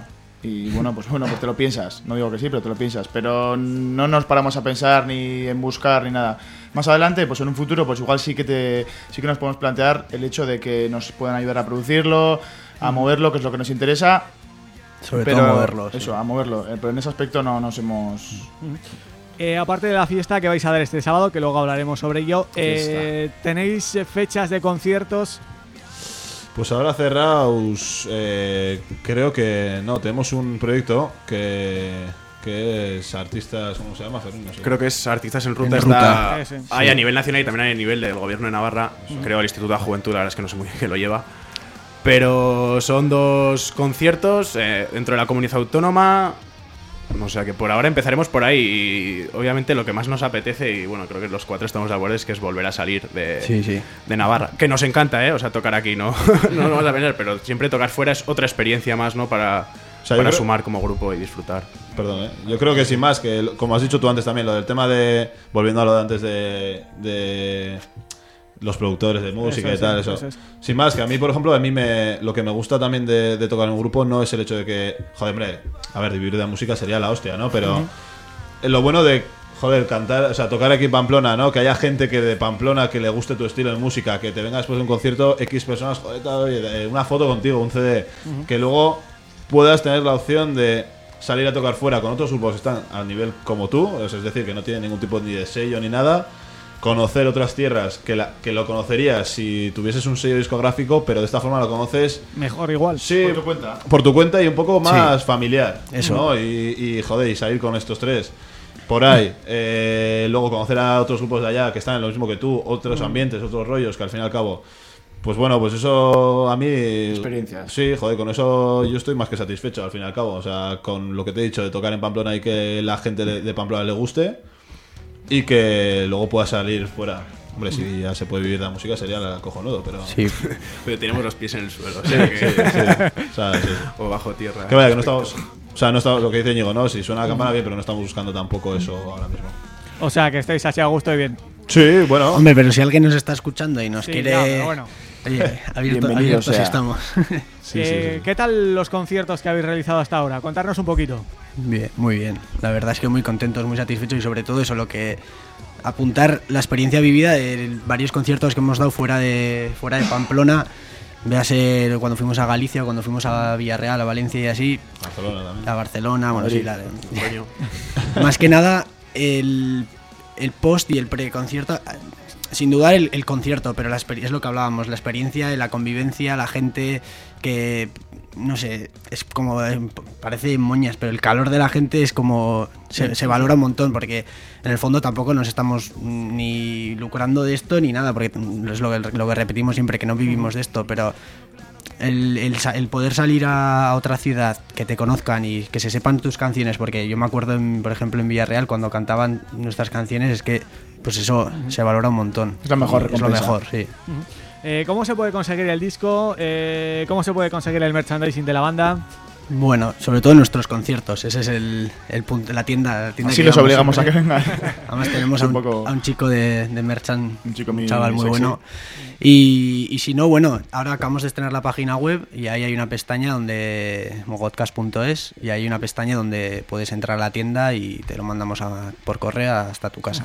y bueno, pues bueno, pues te lo piensas. No digo que sí, pero te lo piensas. Pero no nos paramos a pensar ni en buscar ni nada. Más adelante, pues en un futuro, pues igual sí que te, sí que nos podemos plantear el hecho de que nos puedan ayudar a producirlo, a moverlo, que es lo que nos interesa. Sobre pero todo moverlo. sí. Eso, a moverlo. Eh, Pero en ese aspecto no nos hemos. Eh, aparte de la fiesta que vais a dar este sábado, que luego hablaremos sobre ello, eh, ¿tenéis fechas de conciertos? Pues ahora cerraos, eh, creo que no, tenemos un proyecto que, que es artistas, ¿cómo se llama? No sé. Creo que es Artistas en Ruta. En está, Ruta. Sí, sí. Hay a nivel nacional y también hay a nivel del gobierno de Navarra. Creo el Instituto de la Juventud, la verdad es que no sé muy bien qué lo lleva. Pero son dos conciertos eh, dentro de la comunidad autónoma. O sea que por ahora empezaremos por ahí. Y obviamente lo que más nos apetece, y bueno, creo que los cuatro estamos de acuerdo, es que es volver a salir de, Sí, sí. de Navarra. Que nos encanta, ¿eh? O sea, tocar aquí no, no nos vamos a pensar, pero siempre tocar fuera es otra experiencia más, ¿no? Para, O sea, yo para creo- sumar como grupo y disfrutar. Perdón, ¿eh? yo creo que sin más, que como has dicho tú antes también, lo del tema de, volviendo a lo de antes de, de los productores de música Eso y tal, eso eso. es. Sin más, que a mí, por ejemplo, a mí me, lo que me gusta también de, de tocar en un grupo no es el hecho de que, joder, hombre, a ver, vivir de la música sería la hostia, ¿no? Pero lo bueno de, joder, cantar, o sea, tocar aquí en Pamplona, ¿no? Que haya gente que de Pamplona que le guste tu estilo de música, que te venga después de un concierto, X personas, joder, tal, una foto contigo, un CD, que luego puedas tener la opción de salir a tocar fuera con otros grupos que están al nivel como tú, es decir, que no tienen ningún tipo ni de sello ni nada, conocer otras tierras que, la- que lo conocerías si tuvieses un sello discográfico, pero de esta forma lo conoces Mejor igual. Sí, Por tu cuenta. por tu cuenta y un poco más familiar. Eso. ¿no? Y, y, joder, y salir con estos tres por ahí. eh, luego conocer a otros grupos de allá que están en lo mismo que tú, otros ambientes, otros rollos, que al fin y al cabo. Pues bueno, pues eso a mí. Experiencias. Sí, joder, con eso yo estoy más que satisfecho al fin y al cabo. O sea, con lo que te he dicho de tocar en Pamplona y que la gente de, de Pamplona le guste y que luego pueda salir fuera. Hombre, si ya se puede vivir de la música sería la cojonudo, pero. Sí. Pero tenemos los pies en el suelo, o sea que- sí. O sea, sí. o bajo tierra. Que vaya, que no estamos. O sea, no estamos. Lo que dice Ñigo, ¿no? Si suena la campana bien, pero no estamos buscando tampoco eso ahora mismo. O sea, que estáis así a gusto y bien. Sí, bueno. Hombre, pero si alguien nos está escuchando y nos Sí, quiere. no, pero bueno. Oye, abierto, Bienvenido abiertos sea. estamos. Sí, Eh, sí, sí. ¿Qué tal los conciertos que habéis realizado hasta ahora? Contarnos un poquito. Bien, muy bien. La verdad es que muy contentos, muy satisfechos y sobre todo eso, lo que apuntar la experiencia vivida de varios conciertos que hemos dado fuera de, fuera de Pamplona Véase cuando fuimos a Galicia, cuando fuimos a Villarreal, a Valencia y así, Barcelona también. a Barcelona, bueno, sí, la de- más que nada el, el post y el pre-concierto. Sin dudar el, el concierto, pero la es lo que hablábamos, la experiencia, la convivencia, la gente que, no sé, es como, eh, parece moñas, pero el calor de la gente es como, se, se valora un montón, porque en el fondo tampoco nos estamos ni lucrando de esto ni nada, porque es lo que, lo que repetimos siempre, que no vivimos de esto, pero el, el sa- el poder salir a otra ciudad, que te conozcan y que se sepan tus canciones, porque yo me acuerdo, en- por ejemplo, en Villarreal, cuando cantaban nuestras canciones, es que, pues eso se valora un montón. Es la mejor Es lo mejor, sí. Eh, ¿Cómo se puede conseguir el disco? Eh, ¿Cómo se puede conseguir el merchandising de la banda? Bueno, sobre todo en nuestros conciertos, ese es el, el punto, la tienda. La tienda Así que les vamos obligamos a que vengan. Además tenemos a un a chico de, de Merchant, Un chico muy chaval muy sexy. bueno. Y, y si no, bueno, ahora acabamos de estrenar la página web y ahí hay una pestaña donde mogodcast.es y hay una pestaña donde puedes entrar a la tienda y te lo mandamos a- por correo hasta tu casa.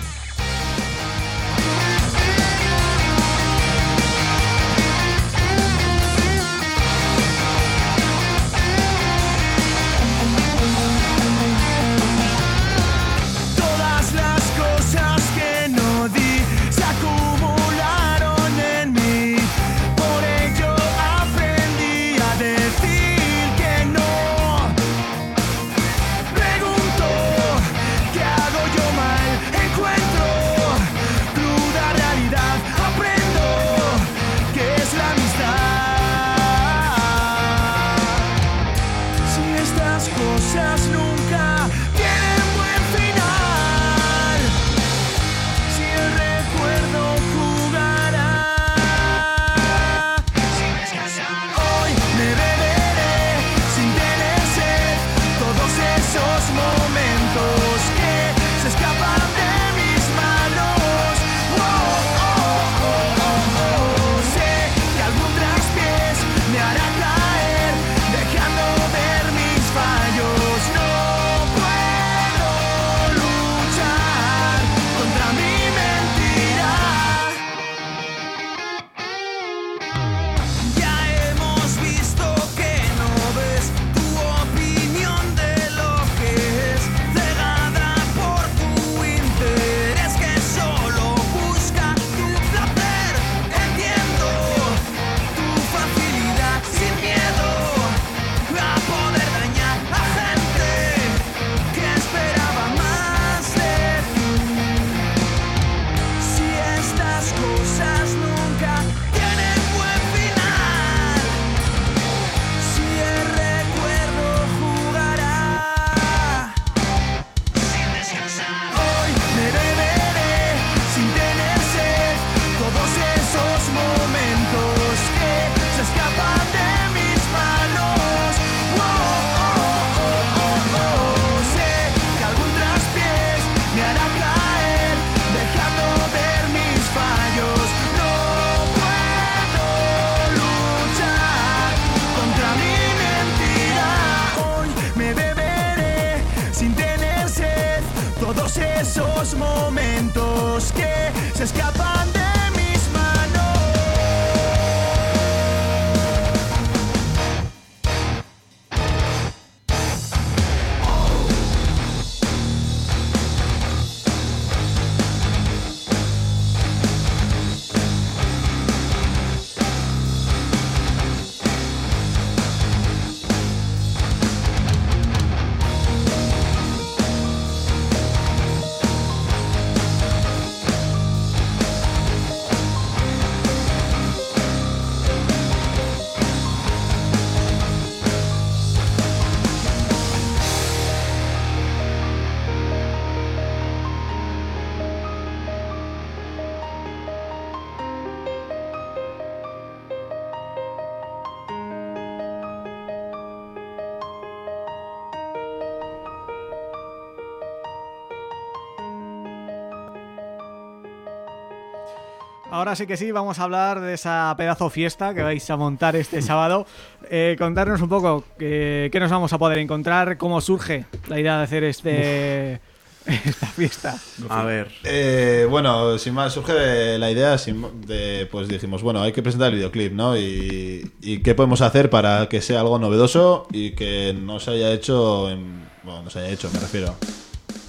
Ahora sí que sí, vamos a hablar de esa pedazo fiesta que vais a montar este sábado. Eh, contarnos un poco eh, qué nos vamos a poder encontrar, cómo surge la idea de hacer este esta fiesta? A ver. Eh, bueno, sin más, surge la idea de, pues dijimos, bueno, hay que presentar el videoclip, ¿no? Y, y qué podemos hacer para que sea algo novedoso y que no se haya hecho, en, bueno, no se haya hecho, me refiero.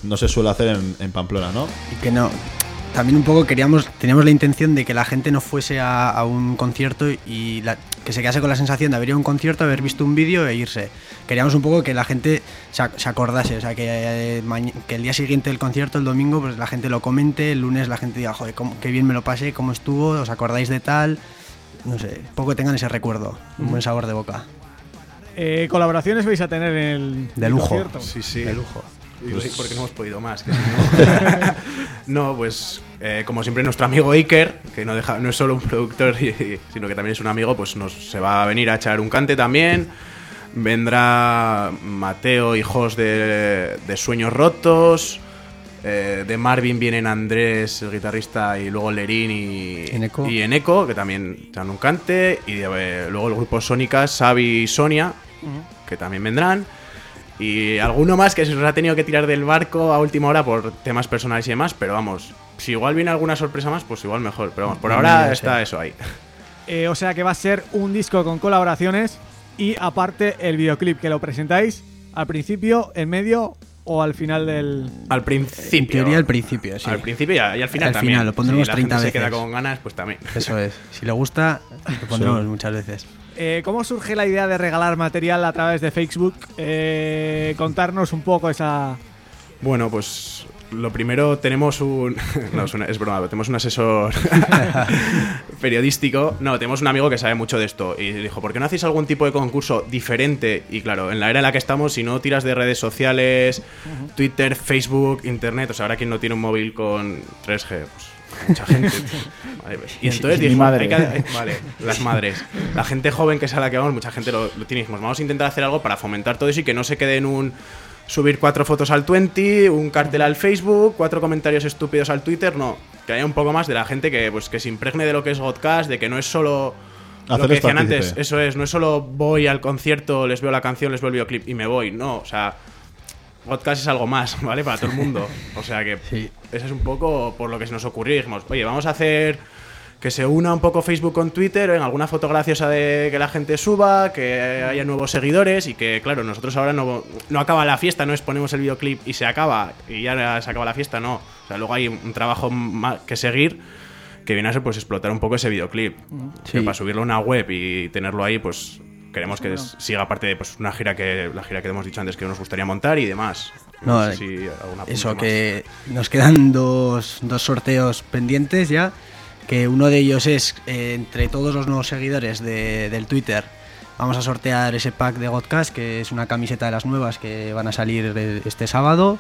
No se suele hacer en, en Pamplona, ¿no? Y que no. También un poco queríamos, teníamos la intención de que la gente no fuese a, a un concierto y la- que se quedase con la sensación de haber ido a un concierto, haber visto un vídeo e irse. Queríamos un poco que la gente se, se acordase, o sea, que, eh, que el día siguiente del concierto, el domingo, pues la gente lo comente, el lunes la gente diga, joder, cómo- qué bien me lo pasé, cómo estuvo, os acordáis de tal. No sé, un poco que tengan ese recuerdo, un buen sabor de boca. Eh, ¿Colaboraciones vais a tener en el De el lujo. concierto? Sí, sí. De lujo. Sí, porque no hemos podido más. que si no. no, pues eh, como siempre nuestro amigo Iker, que no, deja, no es solo un productor, y- sino que también es un amigo, pues nos se va a venir a echar un cante también. Vendrá Mateo, hijos de, de Sueños Rotos. eh, de Marvin vienen Andrés, el guitarrista, y luego Lerín y Eneco. y Eneco, que también echan un cante. Y eh, luego el grupo Sónica, Xavi y Sonia, que también vendrán. Y alguno más que se nos ha tenido que tirar del barco a última hora por temas personales y demás, pero vamos, si igual viene alguna sorpresa más, pues igual mejor. Pero vamos, por ahora está eso ahí. Eh, o sea que va a ser un disco con colaboraciones y aparte el videoclip que lo presentáis al principio, en medio o al final del... Al principio. En teoría al principio, sí. Al principio y, al final Al también. final, lo pondremos si la 30 gente se queda con ganas, pues también. Eso es. Si le gusta, lo pondremos muchas veces. Eh, ¿Cómo surge la idea de regalar material a través de Facebook? Eh, contarnos un poco esa... Bueno, pues lo primero tenemos un... No, es, una- es broma, tenemos un asesor periodístico. No, tenemos un amigo que sabe mucho de esto y dijo, ¿por qué no hacéis algún tipo de concurso diferente? Y claro, en la era en la que estamos, si no tiras de redes sociales, Twitter, Facebook, Internet, o sea, ahora quien no tiene un móvil con 3G, pues mucha gente. Vale, pues, y entonces madre. hay que- eh, vale, las madres. La gente joven que es a la que vamos, mucha gente lo, lo tiene. Vamos a intentar hacer algo para fomentar todo eso y que no se quede en un subir cuatro fotos al 20, un cartel al Facebook, cuatro comentarios estúpidos al Twitter, no. Que haya un poco más de la gente que, pues, que se impregne de lo que es Godcast, de que no es solo lo que decían antes, eso es, no es solo voy al concierto, les veo la canción, les veo el videoclip y me voy, no, o sea, podcast es algo más, ¿vale? Para todo el mundo. O sea que Sí. eso es un poco por lo que se nos ocurrió. Dijimos, oye, vamos a hacer que se una un poco Facebook con Twitter, en alguna foto graciosa de que la gente suba, que haya nuevos seguidores y que, claro, nosotros ahora no, no acaba la fiesta, no es ponemos el videoclip y se acaba y ya se acaba la fiesta, no. O sea, luego hay un trabajo que seguir que viene a ser pues explotar un poco ese videoclip. Sí. Que para subirlo a una web y tenerlo ahí, pues queremos que siga parte de pues, una gira que la gira que hemos dicho antes que nos gustaría montar y demás. No, sé eh, si alguna apunte Eso, más. que nos quedan dos, dos sorteos pendientes ya. Que uno de ellos es eh, entre todos los nuevos seguidores de- del Twitter. Vamos a sortear ese pack de Godcast, que es una camiseta de las nuevas que van a salir este sábado.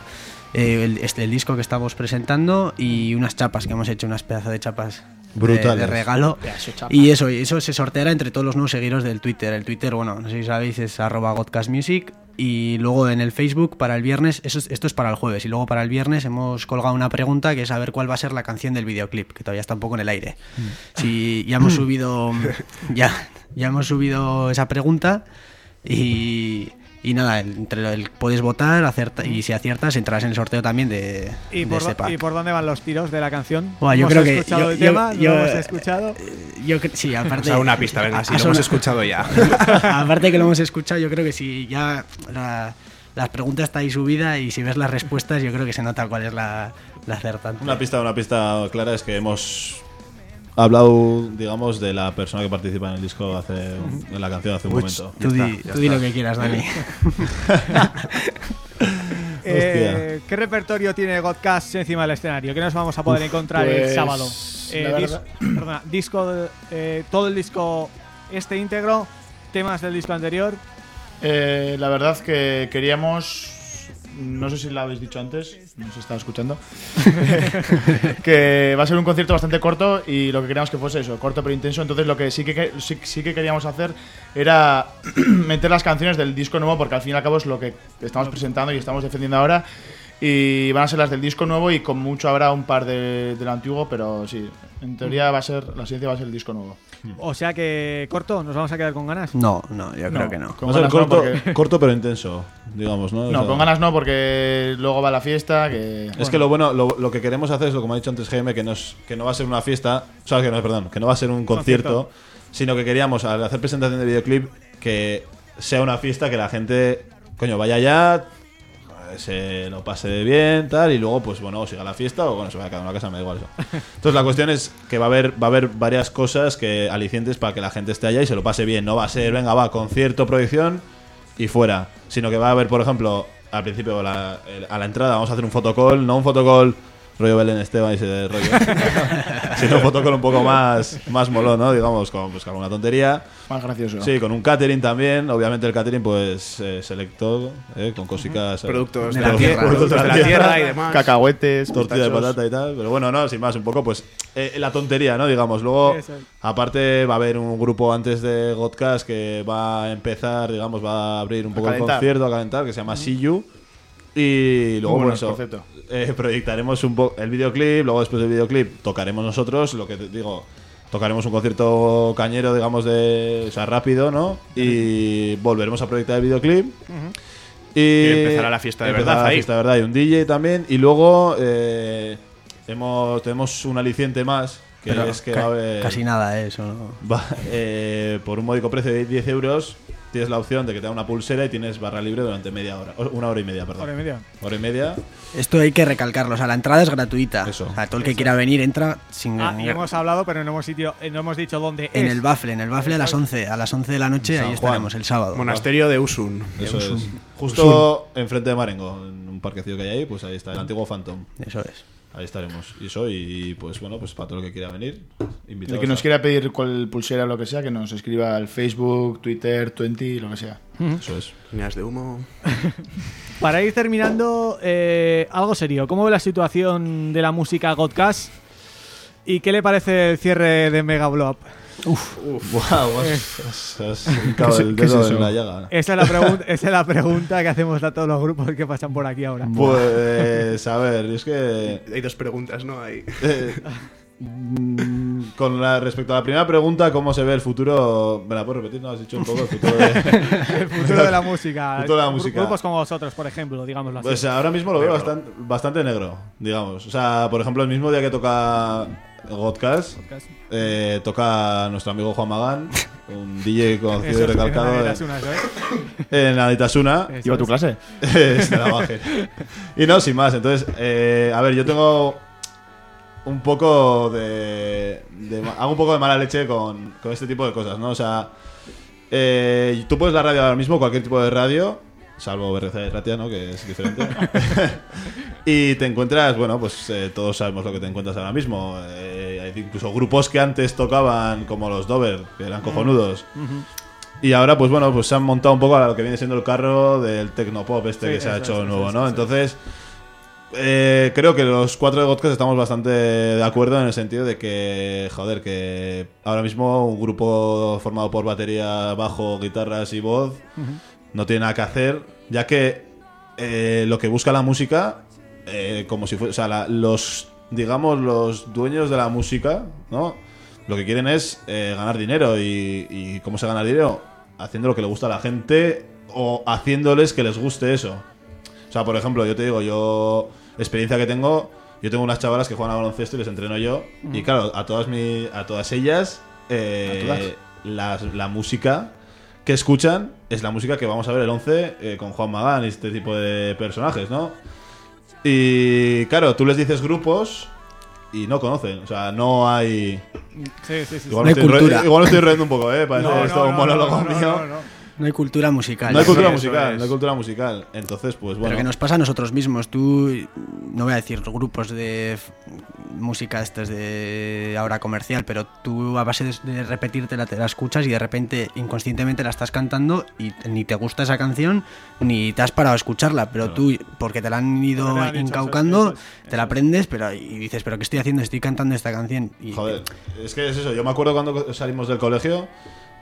eh, el, este, el disco que estamos presentando y unas chapas que hemos hecho, unas pedazos de chapas de- Brutales. de regalo. Y eso, y eso se sorteará entre todos los nuevos seguidores del Twitter. El Twitter, bueno, no sé si sabéis, es arroba godcastmusic. Y luego en el Facebook para el viernes, eso es- esto es para el jueves, y luego para el viernes hemos colgado una pregunta que es saber cuál va a ser la canción del videoclip, que todavía está un poco en el aire. Si ya hemos subido, ya, ya hemos subido esa pregunta y, y nada, entre el, puedes votar acerta, y si aciertas entrarás en el sorteo también de, ¿Y de por, pack. ¿Y por dónde van los tiros de la canción? Buah, yo ¿Hemos creo que- escuchado yo- el yo- tema? yo- ¿Lo hemos escuchado? Yo cre- sí, aparte. O sea, una pista, venga, sí, ha lo hemos escuchado ya. aparte que lo hemos escuchado, yo creo que si ya la, la pregunta está ahí subida y si ves las respuestas, yo creo que se nota cuál es la, la acertante. Una pista, una pista clara es que hemos hablado, digamos, de la persona que participa en el disco hace, en la canción hace un momento. Tú, di, tú di lo que quieras, Dani. Eh, ¿Qué repertorio tiene Godcast encima del escenario? ¿Qué nos vamos a poder encontrar el pues, sábado? Eh, dis- perdona, disco, de- eh, todo el disco este íntegro, temas del disco anterior. Eh, la verdad que queríamos. No sé si lo habéis dicho antes, no se estaba escuchando. que va a ser un concierto bastante corto y lo que queríamos que fuese eso, corto pero intenso. Entonces, lo que sí que, sí que queríamos hacer era meter las canciones del disco nuevo, porque al fin y al cabo es lo que estamos presentando y estamos defendiendo ahora. Y van a ser las del disco nuevo y con mucho habrá un par de, del antiguo, pero sí, en teoría va a ser, la siguiente va a ser el disco nuevo. O sea que, corto, nos vamos a quedar con ganas. No, no, yo creo que no. Con Va a ser ganas no, corto, porque- corto pero intenso, digamos, ¿no? O no, sea, con ganas no, porque luego va la fiesta, que... Es que lo bueno, lo, lo que queremos hacer es lo como ha dicho antes GM, que no, es- que no va a ser una fiesta, o sea, que no, perdón, que no va a ser un concierto, sino que queríamos, al hacer presentación de videoclip, que sea una fiesta, que la gente, coño, vaya allá, se lo pase bien, tal, y luego, pues bueno, o siga la fiesta o bueno, se vaya a quedar en una casa, me da igual eso. Entonces la cuestión es que va a haber, va a haber varias cosas que alicientes para que la gente esté allá y se lo pase bien. No va a ser, venga, va, concierto, proyección y fuera. Sino que va a haber, por ejemplo, al principio, a la entrada, vamos a hacer un fotocall, no un fotocall rollo Belén Esteban y ese rollo, sino un fotocall un poco más, más molón, ¿no? Digamos, con, pues, con alguna tontería. Más gracioso. Sí, con un catering también. Obviamente el catering, pues, eh, selecto, eh, con cositas. eh, Productos De de, la tierra. productos de la tierra y demás. Cacahuetes, tortilla de patata y tal. Pero bueno, no, sin más, un poco, pues, eh, la tontería, ¿no? Digamos, luego, aparte, va a haber un grupo antes de Godcast que va a empezar, digamos, va a abrir un poco el concierto, a calentar, que se llama See You. Y luego, Muy bueno pues el eso, concepto. Eh, proyectaremos un poco el videoclip, luego después del videoclip tocaremos nosotros, lo que te digo, tocaremos un concierto cañero, digamos, de, o sea, rápido, ¿no? Y volveremos a proyectar el videoclip. Y, Y empezará la fiesta de empezará verdad la ahí. fiesta de verdad y un DJ también. Y luego eh, hemos, tenemos un aliciente más, que Pero es que ca- va a haber... Casi nada, ¿eh? eso. no. va- eh, por un módico precio de 10 euros tienes la opción de que te da una pulsera y tienes barra libre durante media hora. Una hora y media, perdón. Hora y media. Hora y media. Esto hay que recalcarlo. O sea, la entrada es gratuita. Eso. O sea, todo el que quiera venir entra sin Ah, y hemos hablado, pero no hemos, sitio, eh, no hemos dicho dónde en es. el Bafle, en el Bafle a las 11. A las 11 de la noche, ahí estaremos el sábado. Monasterio de Usun. Eso es. Justo enfrente de Marengo, en un parquecillo que hay ahí, pues ahí está, el antiguo Phantom. Eso es. Ahí estaremos. Y eso, y pues bueno, pues para todo el que quiera venir, invitados. El que nos a- quiera pedir cuál pulsera o lo que sea, que nos escriba al Facebook, Twitter, Twenty, lo que sea. Eso es. Líneas de humo. Para ir terminando, eh, algo serio. ¿Cómo ve la situación de la música Godcast? ¿Y qué le parece el cierre de Mega Blob? Wow, has, has- has hincado el qué es dedo eso? en la llaga. Esa es la, pregun- esa es la pregunta que hacemos a todos los grupos que pasan por aquí ahora. Pues a ver, es que Hay dos preguntas, ¿no? Hay. eh, mm, con la, respecto a la primera pregunta, ¿cómo se ve el futuro? ¿Me la puedes repetir? No, has dicho un poco el futuro de... El futuro de la música. El futuro de la música. Grupos como vosotros, por ejemplo, digámoslo así. Pues ahora mismo lo veo bastante, bastante negro, digamos. O sea, por ejemplo, el mismo día que toca Godcast, eh, toca nuestro amigo Juan Magán, un DJ conocido y recalcado en en, Aditasuna, en Aditasuna. Eso ¿Lleva tu clase? Y no, sin más. Entonces, eh, a ver, yo tengo un poco de, Hago un poco de mala leche con, con este tipo de cosas, ¿no? O sea, eh, tú puedes la radio ahora mismo, cualquier tipo de radio, salvo BRC de Ratia, ¿no? Que es diferente. y te encuentras, bueno, pues eh, todos sabemos lo que te encuentras ahora mismo. Eh, incluso grupos que antes tocaban, como los Dover, que eran cojonudos. Y ahora, pues bueno, pues se han montado un poco a lo que viene siendo el carro del tecnopop este Sí, que se ha hecho nuevo, ¿no? Entonces, eh, creo que los cuatro de Godcast estamos bastante de acuerdo en el sentido de que, joder, que ahora mismo un grupo formado por batería, bajo, guitarras y voz no tiene nada que hacer, ya que eh, lo que busca la música, eh, como si fuese, o sea, la- los, digamos, los dueños de la música, ¿no? Lo que quieren es eh, ganar dinero y, y ¿cómo se gana dinero? Haciendo lo que le gusta a la gente o haciéndoles que les guste eso. O sea, por ejemplo, yo te digo, yo, experiencia que tengo, yo tengo unas chavalas que juegan a baloncesto y les entreno yo. Y claro, a todas, mi, a todas ellas, eh, las- la música que escuchan es la música que vamos a ver el 11 eh, con Juan Magán y este tipo de personajes, ¿no? Y claro, tú les dices grupos y no conocen, o sea, no hay... Sí, sí, sí. Igual, No hay estoy re- cultura. igual me estoy riendo un poco, ¿eh? Parece No, esto no, un no, monólogo no, no, mío. No, hay cultura musical. No hay cultura musical, es. no hay cultura musical. Entonces, pues bueno. Pero que nos pasa a nosotros mismos. Tú, no voy a decir grupos de música estas de ahora comercial, pero tú a base de, de repetírtela te la escuchas y de repente inconscientemente la estás cantando y ni te gusta esa canción ni te has parado a escucharla, pero tú, porque te la han ido la han incaucando, eso te la aprendes pero, y dices, pero ¿qué estoy haciendo? Estoy cantando esta canción. Y, Joder, es que es eso. Yo me acuerdo cuando salimos del colegio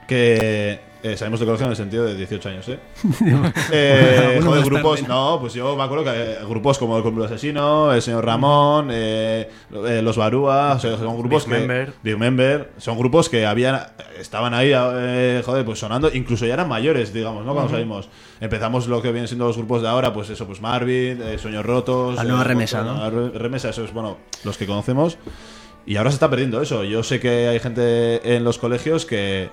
que eh, salimos de colegio en el sentido de 18 años, ¿eh? eh joder, grupos, tarde. no, pues yo me acuerdo que eh, grupos como el Club Asesino, el señor Ramón, eh, eh, los Barúa, o sea, son grupos Big que Member. Big Member, son grupos que habían estaban ahí, eh, joder, pues sonando, incluso ya eran mayores, digamos, ¿no? Cuando salimos. Empezamos lo que vienen siendo los grupos de ahora, pues eso, pues Marvin, eh, Sueños Rotos, La nueva eh, remesa, la ¿no? nueva re- remesa, eso es, bueno, los que conocemos. Y ahora se está perdiendo eso. Yo sé que hay gente en los colegios que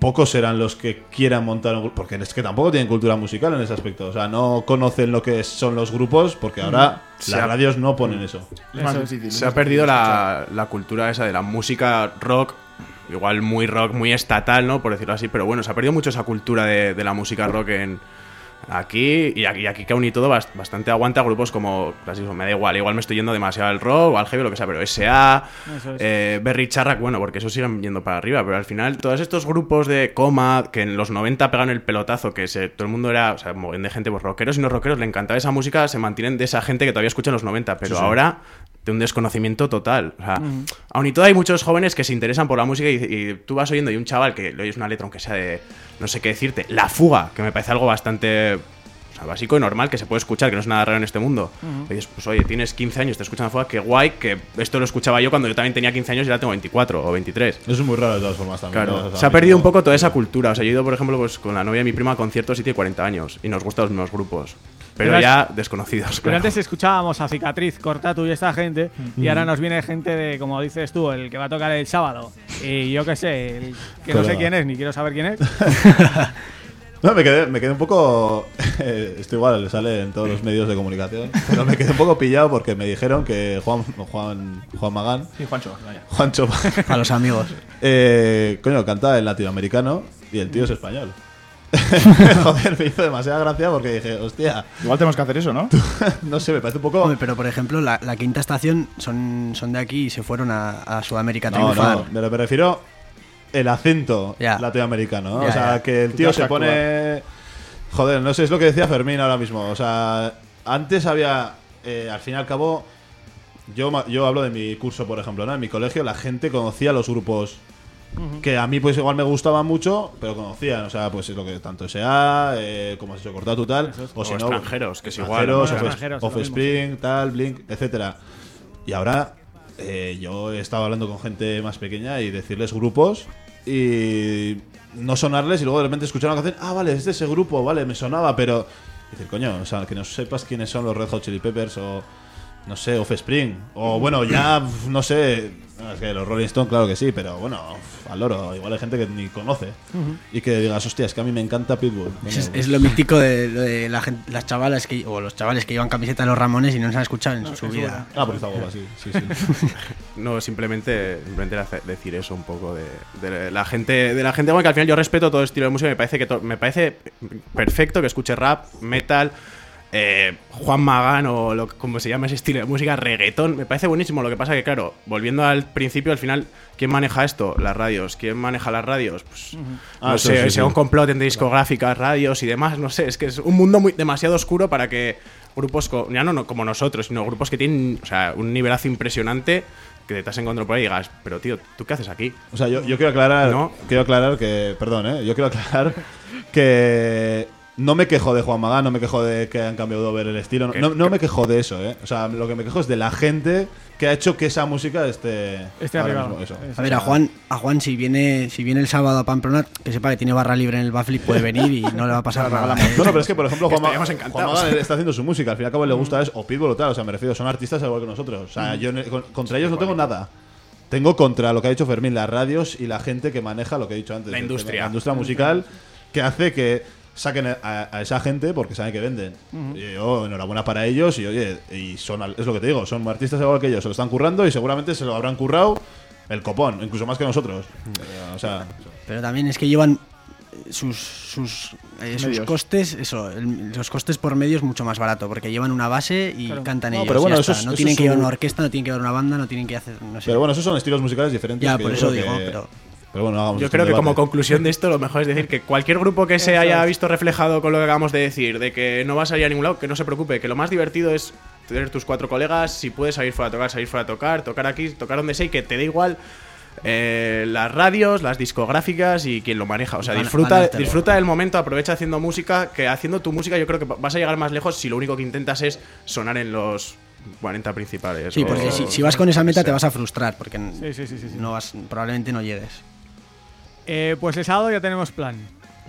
pocos serán los que quieran montar un grupo, porque es que tampoco tienen cultura musical en ese aspecto. O sea, no conocen lo que son los grupos, porque ahora Se las ha- radios no ponen eso. Es más difícil. Se ha perdido la, la cultura esa de la música rock, igual muy rock, muy estatal, ¿no? Por decirlo así, pero bueno, se ha perdido mucho esa cultura de, de la música rock en aquí y aquí, y aquí que aún y todo bast- bastante aguanta grupos como, las digo, me da igual, igual me estoy yendo demasiado al rock o al heavy lo que sea, pero SA, Eso eh, Berry Charrac, bueno, porque eso siguen yendo para arriba, pero al final todos estos grupos de coma que en los 90 pegaron el pelotazo, que se, todo el mundo era, o sea, de gente, pues rockeros y no rockeros, le encantaba esa música, se mantienen de esa gente que todavía escucha en los 90, pero ahora de un desconocimiento total. O sea, aún y todo hay muchos jóvenes que se interesan por la música y, y tú vas oyendo y un chaval que le oyes una letra, aunque sea de, no sé qué decirte, La Fuga, que me parece algo bastante sea, básico y normal que se puede escuchar, que no es nada raro en este mundo. Y dices, pues oye, tienes 15 años, te escuchan La Fuga, qué guay, que esto lo escuchaba yo cuando yo también tenía 15 años y ahora tengo 24 o 23. Eso es muy raro de todas formas también. Claro, ¿no? O sea, se ha perdido un poco toda esa cultura. O sea, yo he ido, por ejemplo, pues con la novia de mi prima a conciertos y tiene 40 años y nos gustan los mismos grupos. Pero, Pero ya desconocidos. Pero claro. antes escuchábamos a Cicatriz, Cortatu y esta gente, y ahora nos viene gente de, como dices tú, el que va a tocar el sábado. Y yo qué sé, el que no sé quién es, ni quiero saber quién es. No, me quedé, me quedé un poco. Esto igual le sale en todos los medios de comunicación. Pero me quedé un poco pillado porque me dijeron que Juan, Juan, Juan Magán, Sí, Juancho, vaya. Juancho, A los amigos. eh, coño, canta en latinoamericano y el tío es español. Joder, me hizo demasiada gracia porque dije, hostia, Igual tenemos que hacer eso, ¿no? no sé, me parece un poco. Hombre, pero por ejemplo, la, la quinta estación son, son de aquí y se fueron a, a Sudamérica a No, triunfar. no, me refiero el acento Ya. latinoamericano, ¿no? Ya, o sea, ya. que el tío se pone... Joder, no sé, es lo que decía Fermín ahora mismo. O sea, antes había, eh, al fin y al cabo, yo, ma- yo hablo de mi curso, por ejemplo, ¿no? En mi colegio la gente conocía los grupos que a mí pues igual me gustaban mucho, pero conocían, o sea, pues es lo que tanto sea, eh, como has hecho cortado tú tal, o si O no, extranjeros, que es igual, extranjeros, ¿no? Off- Extranjeros, es lo Offspring, tal, Blink, etcétera. Y ahora eh, yo he estado hablando con gente más pequeña y decirles grupos y no sonarles y luego de repente escuchar una canción, ah, vale, es de ese grupo, vale, me sonaba, pero decir, coño, o sea, que no sepas quiénes son los Red Hot Chili Peppers o no sé, Offspring o bueno, ya no sé, no, es que los Rolling Stones claro que sí, pero bueno, al loro, igual hay gente que ni conoce y que digas, hostia, es que a mí me encanta Pitbull. Es, es lo mítico de, la las chavalas que, o los chavales que llevan camiseta de los Ramones y no se han escuchado en su vida. Ah, porque está guapa, sí, sí, sí. No, simplemente, simplemente decir eso un poco de, de la gente, de la gente bueno, que al final yo respeto todo estilo de música, me parece que to- me parece perfecto que escuche rap, metal, eh, Juan Magán o lo, como se llama ese estilo de música, reggaetón, me parece buenísimo. Lo que pasa que claro, volviendo al principio, al final, ¿quién maneja esto? Las radios. ¿Quién maneja las radios? Pues Ah, no eso sé, sí, sea sí. un complot entre discográficas, radios y demás, no sé, es que es un mundo muy demasiado oscuro para que grupos ya no, no como nosotros, sino grupos que tienen, o sea, un nivelazo impresionante que te has encontrado por ahí y digas, pero tío, ¿tú qué haces aquí? O sea, yo, yo quiero aclarar, No. quiero aclarar que, perdón, ¿eh? yo quiero aclarar que no me quejo de Juan Magán, no me quejo de que han cambiado de ver el estilo, no, no, no me quejo de eso, ¿eh? O sea, lo que me quejo es de la gente que ha hecho que esa música esté, Este ahora arriba. mismo, eso. A ver, a Juan, a Juan si viene si viene el sábado a Pamplona, que sepa que tiene barra libre en el Baffle, puede venir y no le va a pasar nada. ¿eh? No, no, pero es que, por ejemplo, Juan, Ma- Juan. Magán está haciendo su música. Al fin y al cabo le gusta eso. O Pitbull o tal. O sea, me refiero, son artistas igual que nosotros. O sea, yo ne- con- contra ellos no tengo nada. Tengo contra lo que ha dicho Fermín, las radios y la gente que maneja lo que he dicho antes. La industria. La industria musical que hace que saquen a, a esa gente porque saben que venden. Y yo, enhorabuena para ellos. Y oye, y son, al- es lo que te digo, son artistas igual que ellos. Se lo están currando y seguramente se lo habrán currado el copón, incluso más que nosotros. Eh, O sea, Pero también es que llevan sus sus, eh, sus costes, eso, el- los costes por medio es mucho más barato porque llevan una base y Claro. cantan No, ellos. pero bueno, ya eso está. es- no eso tienen es que llevar su- una orquesta, no tienen que llevar una banda, no tienen que hacer, no sé. pero bueno, esos son estilos musicales diferentes. Ya, por eso digo, que- pero- Pero bueno, hagamos Yo este creo que como conclusión de esto lo mejor es decir que cualquier grupo que se haya visto reflejado con lo que acabamos de decir, de que no va a salir a ningún lado, que no se preocupe, que lo más divertido es tener tus cuatro colegas, si puedes salir fuera a tocar, salir fuera a tocar, tocar aquí, tocar donde sea y que te dé igual eh, las radios, las discográficas y quien lo maneja. O sea, disfruta, disfruta del momento, aprovecha haciendo música, que haciendo tu música yo creo que vas a llegar más lejos si lo único que intentas es sonar en los 40 principales. Sí, o- porque si, si vas con esa meta te vas a frustrar, porque Sí, sí, sí, sí, sí. no vas, probablemente no llegues. Eh, pues el sábado ya tenemos plan.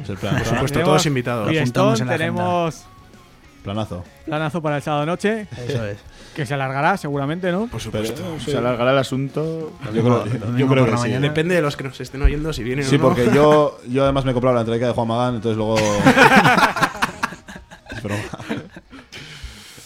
Es el plan. Por supuesto, Tenemos todos invitados. fiestón, en la tenemos Planazo. planazo para el sábado noche, Eso es. que se alargará seguramente, ¿no? Por supuesto. Se alargará el asunto. Yo creo, yo que sí. Depende de los que nos estén oyendo, si vienen Sí, o no. porque yo, yo además me he comprado la entrada de Juan Magán, entonces luego. Es broma.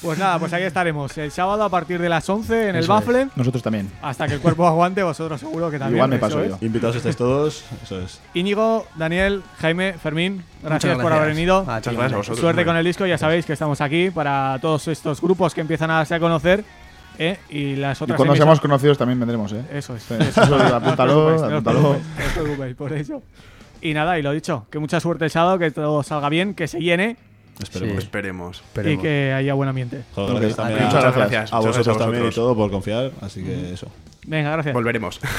Pues nada, pues ahí estaremos. El sábado a partir de las 11 en el Eso es. Bafle. Nosotros también. Hasta que el cuerpo aguante, vosotros seguro que también. Igual me eso paso es. yo. Invitados estáis todos, eso es. Íñigo, Daniel, Jaime, Fermín, gracias, Muchas por haber venido. Muchas gracias a vosotros. Suerte con el disco, ya sabéis que estamos aquí para todos estos grupos que empiezan a darse a conocer. ¿eh? Y las Y otras cuando emisoras- seamos conocidos también vendremos, ¿eh? Eso es. Sí, eso eso es. apúntalo, No os preocupéis, no os apúntalo. preocupéis, no os preocupéis por eso. Y nada, y lo dicho, que mucha suerte el sábado, que todo salga bien, que se llene Esperemos. Esperemos. y Esperemos. que haya buen ambiente. Joder, gracias también muchas a, gracias. a Muchas gracias vosotros a también y vosotros. todo por confiar, así que eso. Venga, gracias. Volveremos.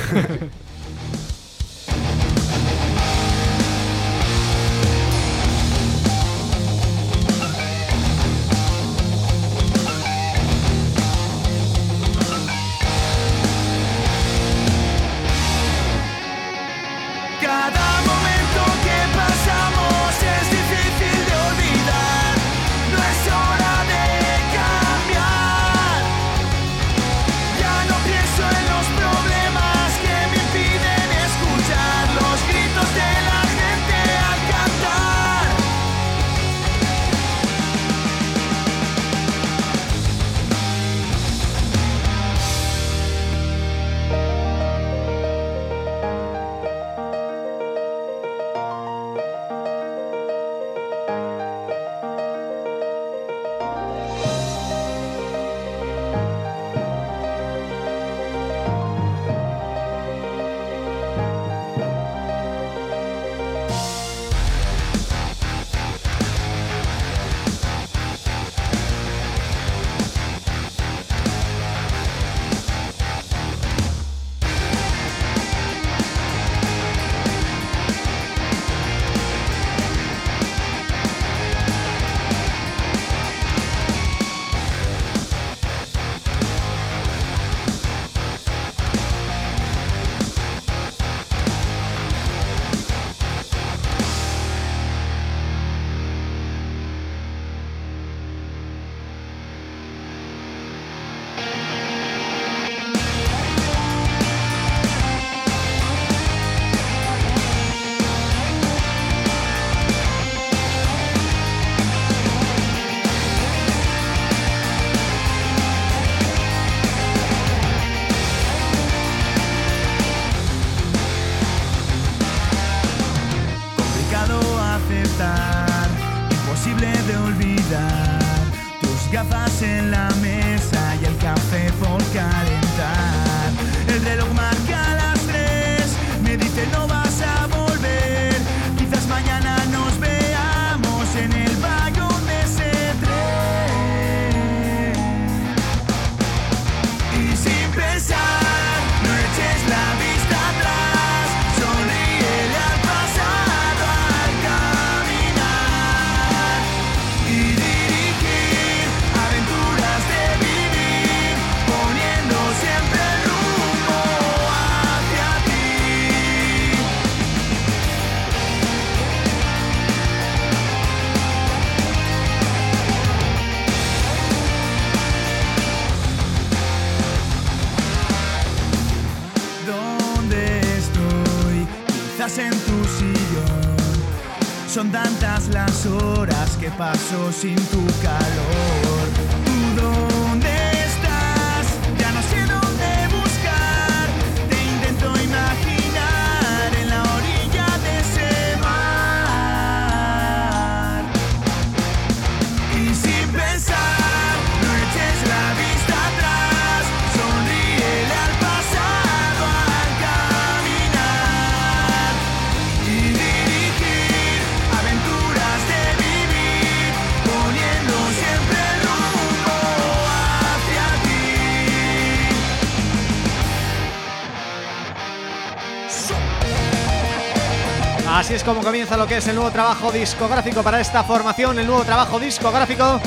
Así es como comienza lo que es el nuevo trabajo discográfico para esta formación, el nuevo trabajo discográfico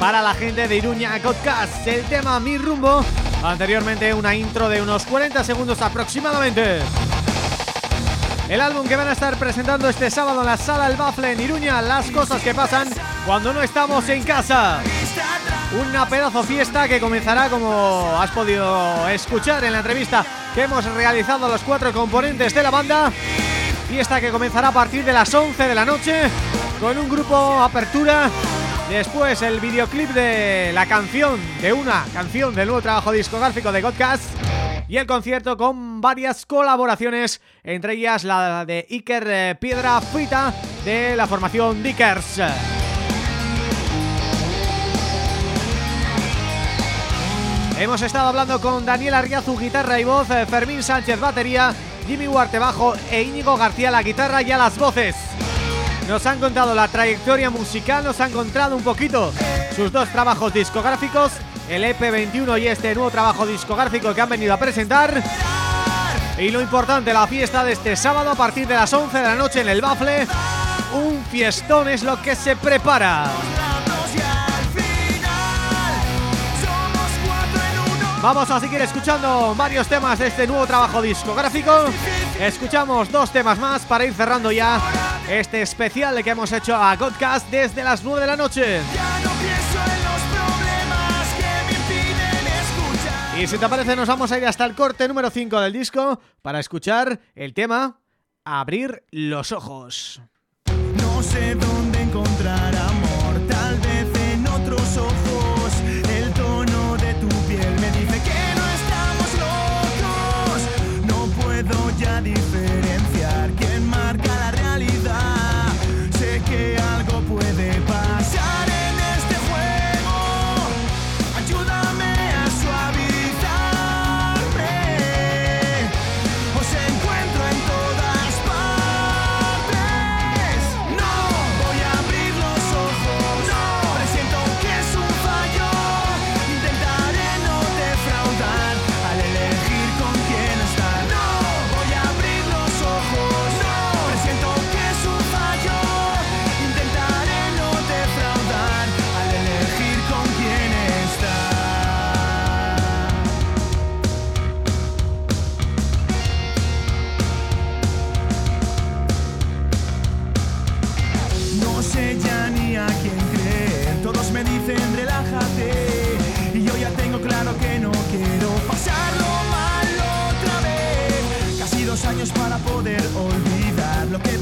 para la gente de Iruña Podcast, el tema Mi Rumbo, anteriormente una intro de unos 40 segundos aproximadamente. El álbum que van a estar presentando este sábado en la Sala El Bafle en Iruña, las cosas que pasan cuando no estamos en casa. Una pedazo fiesta que comenzará como has podido escuchar en la entrevista que hemos realizado los cuatro componentes de la banda. Fiesta que comenzará a partir de las 11 de la noche con un grupo apertura. Después el videoclip de la canción, de una canción del nuevo trabajo discográfico de Godcast y el concierto con varias colaboraciones, entre ellas la de Iker eh, Piedra Frita de la formación Dickers. Hemos estado hablando con Daniel Arriazu, guitarra y voz, eh, Fermín Sánchez, batería, Jimmy Huarte, bajo e Íñigo García, la guitarra y a las voces. Nos han contado la trayectoria musical, nos han contado un poquito sus dos trabajos discográficos, el EP21 y este nuevo trabajo discográfico que han venido a presentar. Y lo importante, la fiesta de este sábado a partir de las 11 de la noche en el Bafle. Un fiestón es lo que se prepara. Vamos a seguir escuchando varios temas de este nuevo trabajo discográfico. Escuchamos dos temas más para ir cerrando ya este especial que hemos hecho a Godcast desde las 9 de la noche. Y si te parece nos vamos a ir hasta el corte número 5 del disco para escuchar el tema Abrir los ojos. No sé dónde encontrar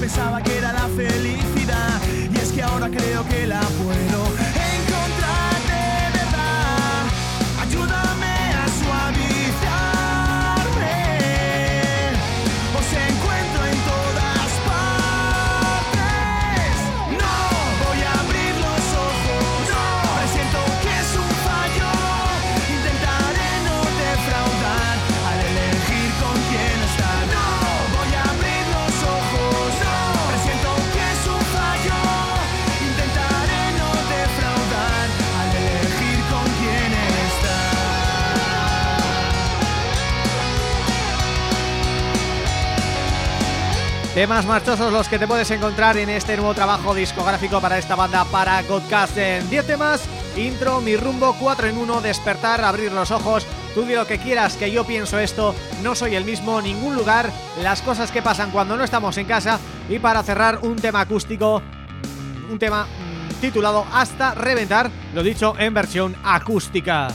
pensaba que era la felicidad. Y es que ahora creo que la Temas marchosos los que te puedes encontrar en este nuevo trabajo discográfico para esta banda para Godcast en 10 temas, intro, mi rumbo, 4 en 1, despertar, abrir los ojos, tú di lo que quieras que yo pienso esto, no soy el mismo, ningún lugar, las cosas que pasan cuando no estamos en casa. Y para cerrar un tema acústico, un tema mm, titulado Hasta Reventar, lo dicho en versión acústica.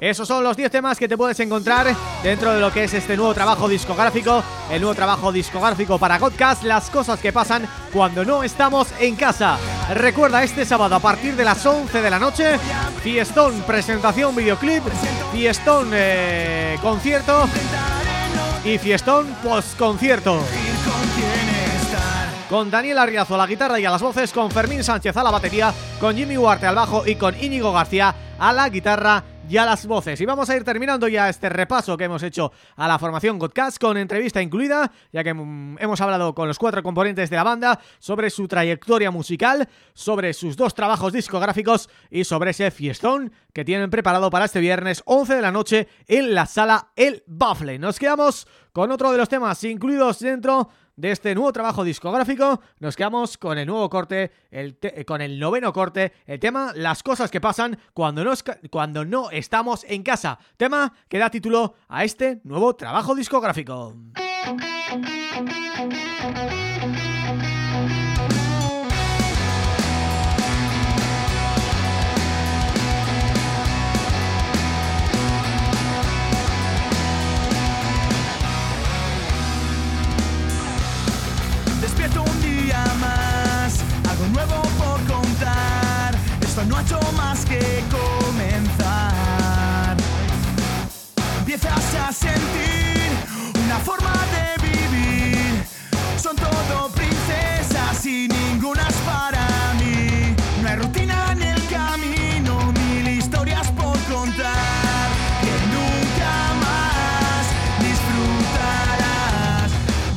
Esos son los 10 temas que te puedes encontrar dentro de lo que es este nuevo trabajo discográfico, el nuevo trabajo discográfico para Godcast, las cosas que pasan cuando no estamos en casa. Recuerda este sábado a partir de las 11 de la noche, fiestón, presentación, videoclip, fiestón, eh, concierto y fiestón, post-concierto. con Daniel Arriazo a la guitarra y a las voces, con Fermín Sánchez a la batería, con Jimmy Huarte al bajo y con Íñigo García a la guitarra y las voces. Y vamos a ir terminando ya este repaso que hemos hecho a la formación Godcast con entrevista incluida, ya que mm, hemos hablado con los cuatro componentes de la banda sobre su trayectoria musical, sobre sus dos trabajos discográficos y sobre ese fiestón que tienen preparado para este viernes 11 de la noche en la sala El Bafle. Nos quedamos con otro de los temas incluidos dentro de este nuevo trabajo discográfico, nos quedamos con el nuevo corte, el eh, con el noveno corte, el tema Las cosas que pasan cuando cuando no estamos en casa, tema que da título a este nuevo trabajo discográfico. No ha hecho más que comenzar. Empiezas a sentir una forma de vivir. Son todo princesas y ninguna es para mí. No hay rutina en el camino, mil historias por contar. Que nunca más disfrutarás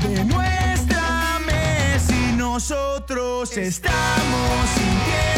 de nuestra mes y nosotros estamos sintiendo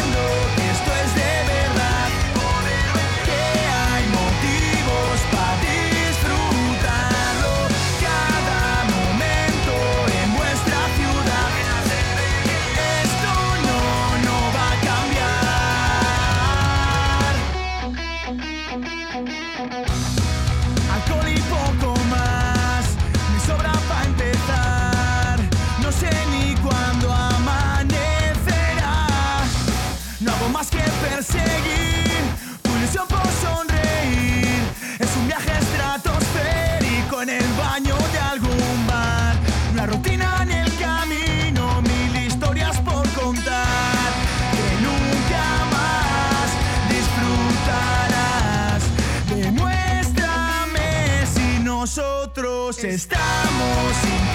estamos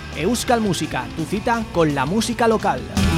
Euskal Música, tu cita con la música local.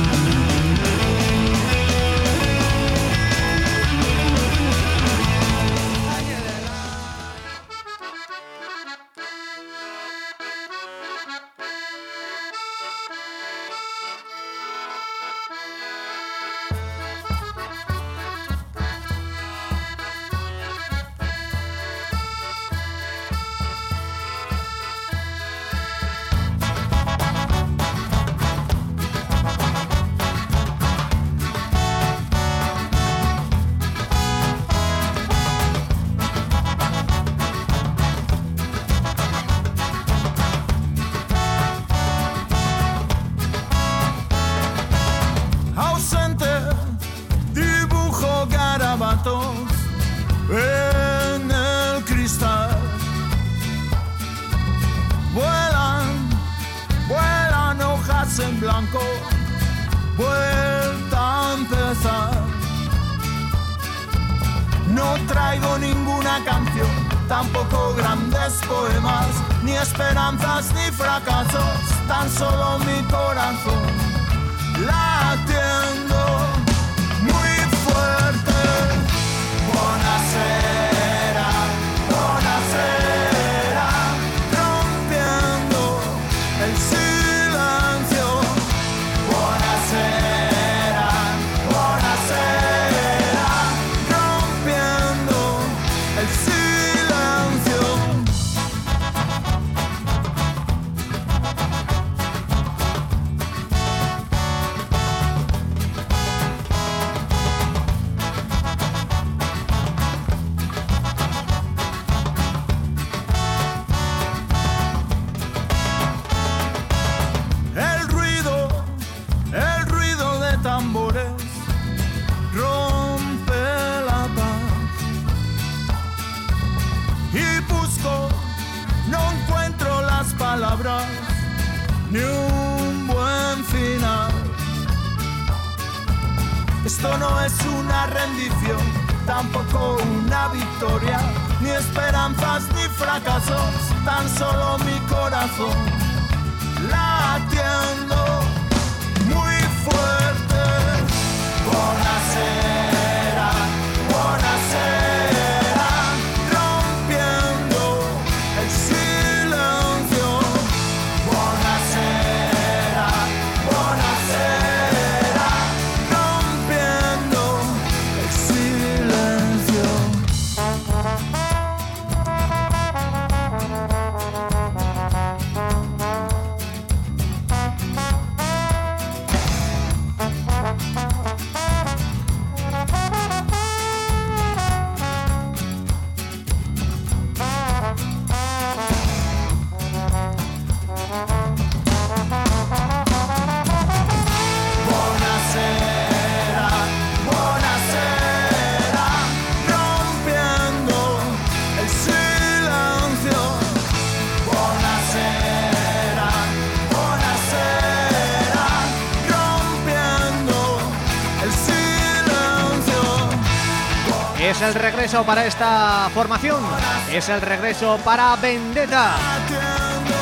Esto no es una rendición, tampoco una victoria, ni esperanzas ni fracasos, tan solo mi corazón latiendo el regreso para esta formación. Es el regreso para Vendetta. Latiendo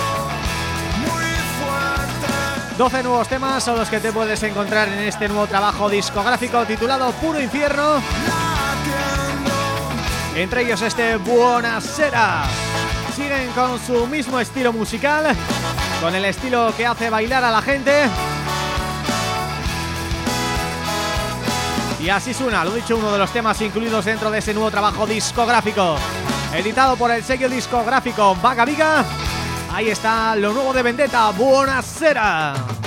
muy fuerte. 12 nuevos temas son los que te puedes encontrar en este nuevo trabajo discográfico titulado Puro Infierno. Entre ellos este Buonasera. Siguen con su mismo estilo musical, con el estilo que hace bailar a la gente. Y así suena, lo dicho, uno de los temas incluidos dentro de ese nuevo trabajo discográfico. Editado por el sello discográfico Vaga Viga. Ahí está lo nuevo de Vendetta, Buonasera.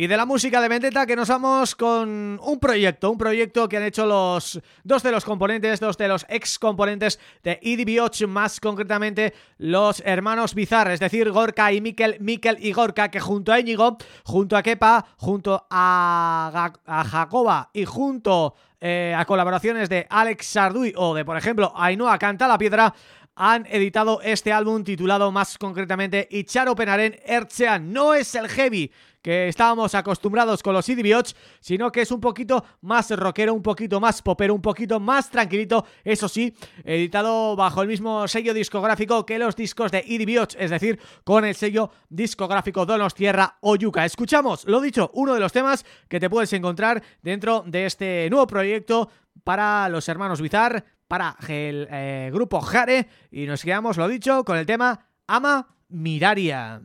Y de la música de Vendetta que nos vamos con un proyecto, un proyecto que han hecho los dos de los componentes, dos de los ex componentes de EDB8, más concretamente los hermanos Bizarre, es decir, Gorka y Mikel, Mikel y Gorka, que junto a Íñigo, junto a Kepa, junto a, a Jacoba y junto eh, a colaboraciones de Alex Sarduy o de, por ejemplo, Ainhoa Canta la Piedra, han editado este álbum titulado más concretamente Icharo Penaren Ertzean. No es el heavy que estábamos acostumbrados con los EDB8, sino que es un poquito más rockero, un poquito más popero, un poquito más tranquilito, eso sí, editado bajo el mismo sello discográfico que los discos de EDB8, es decir, con el sello discográfico Donostierra Oyuka. Escuchamos, lo dicho, uno de los temas que te puedes encontrar dentro de este nuevo proyecto para los hermanos Bizar, para el eh, grupo Jare y nos quedamos, lo dicho, con el tema Ama Miraria.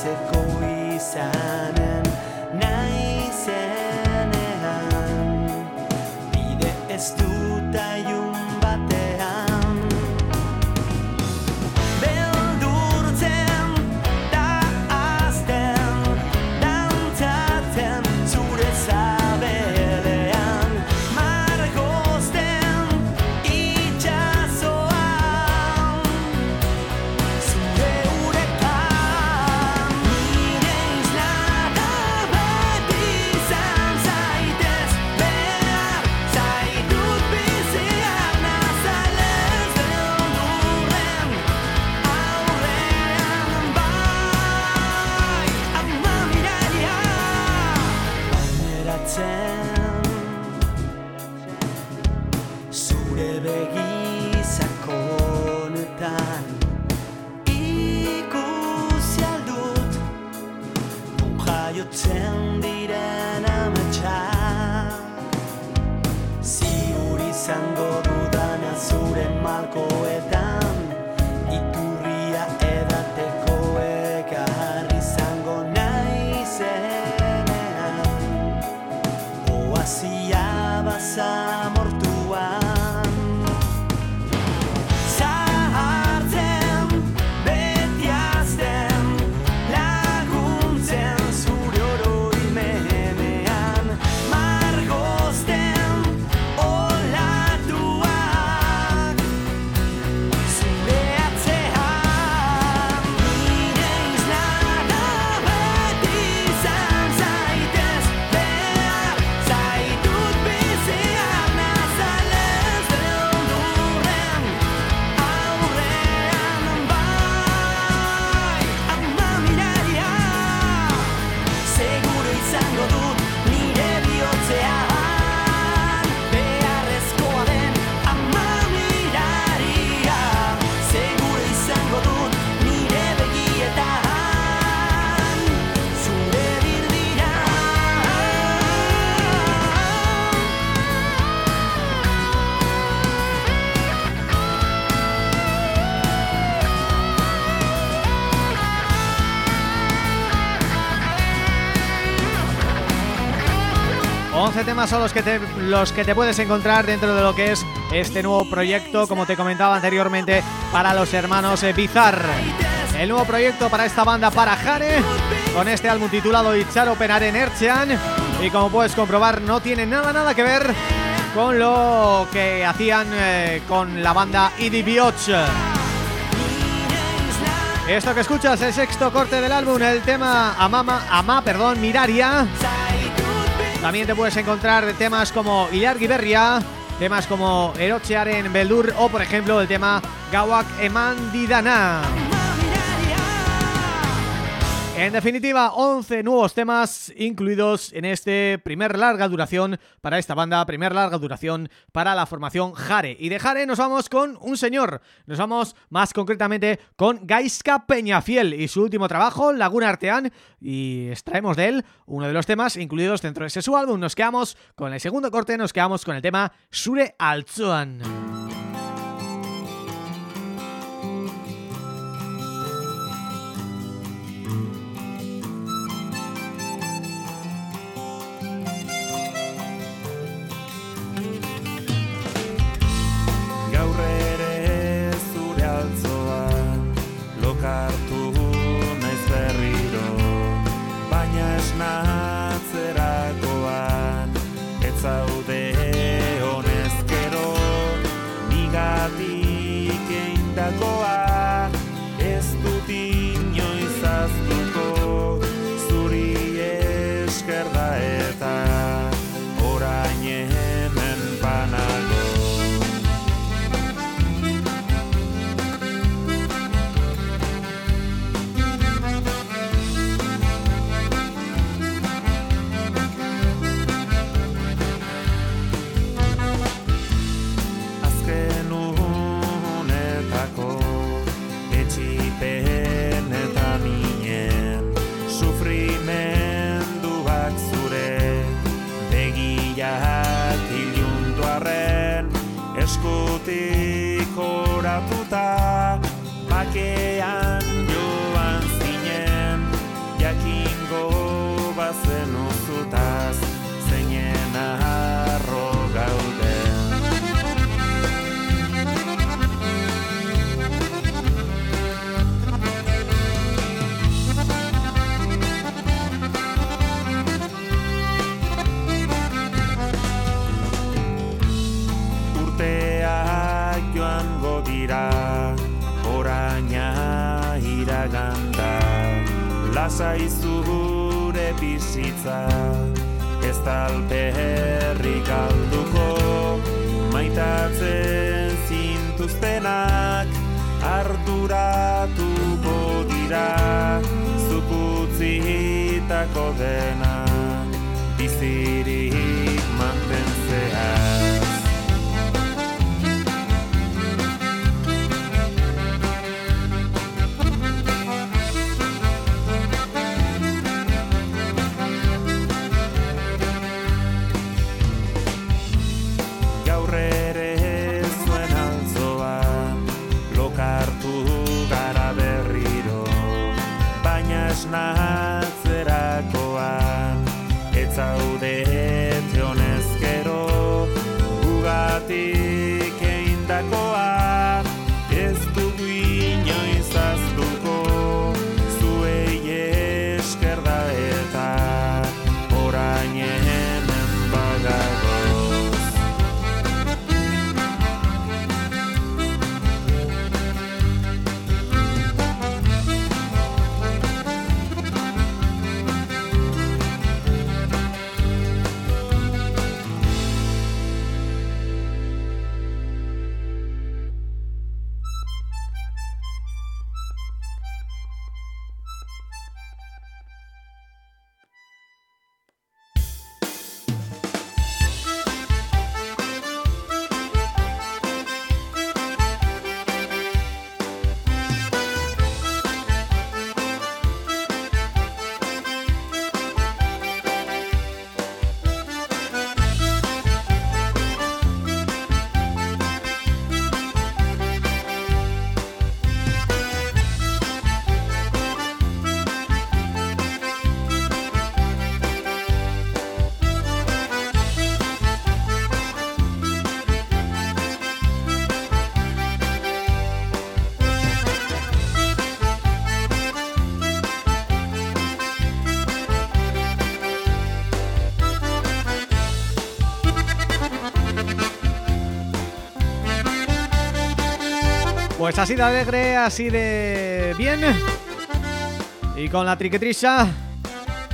Argitzeko izanen temas son los que te los que te puedes encontrar dentro de lo que es este nuevo proyecto, como te comentaba anteriormente, para los hermanos eh, Bizar. El nuevo proyecto para esta banda para Jare, con este álbum titulado Icharo Penaren Erchean, y como puedes comprobar no tiene nada nada que ver con lo que hacían eh, con la banda Idi Bioch. Esto que escuchas, el sexto corte del álbum, el tema Amama, Ama, perdón, Miraria. También te puedes encontrar temas como Ilargi Berria, temas como Erochearen Beldur o por ejemplo el tema Gawak Eman Didana. En definitiva, 11 nuevos temas incluidos en este primer larga duración para esta banda, primer larga duración para la formación Jare. Y de Jare nos vamos con un señor, nos vamos más concretamente con Gaiska Peñafiel y su último trabajo, Laguna Artean, y extraemos de él uno de los temas incluidos dentro de ese su álbum. Nos quedamos con el segundo corte, nos quedamos con el tema Sure Altzoan. Pues así de alegre, así de bien. Y con la triquetrisa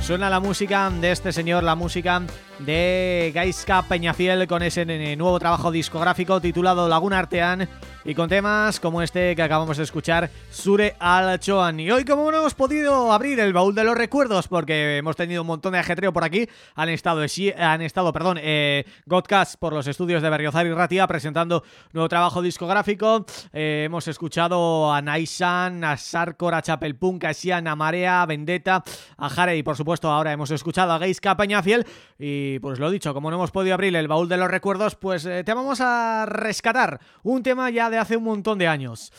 Suena la música de este señor, la música de Gaiska Peñafiel con ese nuevo trabajo discográfico titulado Laguna Artean y con temas como este que acabamos de escuchar, Sure al Choan. Y hoy como no hemos podido abrir el baúl de los recuerdos porque hemos tenido un montón de ajetreo por aquí, han estado, han estado perdón, eh, Godcast por los estudios de Berriozar y Ratia presentando nuevo trabajo discográfico. Eh, hemos escuchado a Naisan, a Sarkor, a Chapelpunk, a Sian, a Marea, a Vendetta, a Jare y por supuesto ahora hemos escuchado a Gaiska Peñafiel y pues lo dicho, como no hemos podido abrir el baúl de los recuerdos, pues eh, te vamos a rescatar un tema ya de hace un montón de años.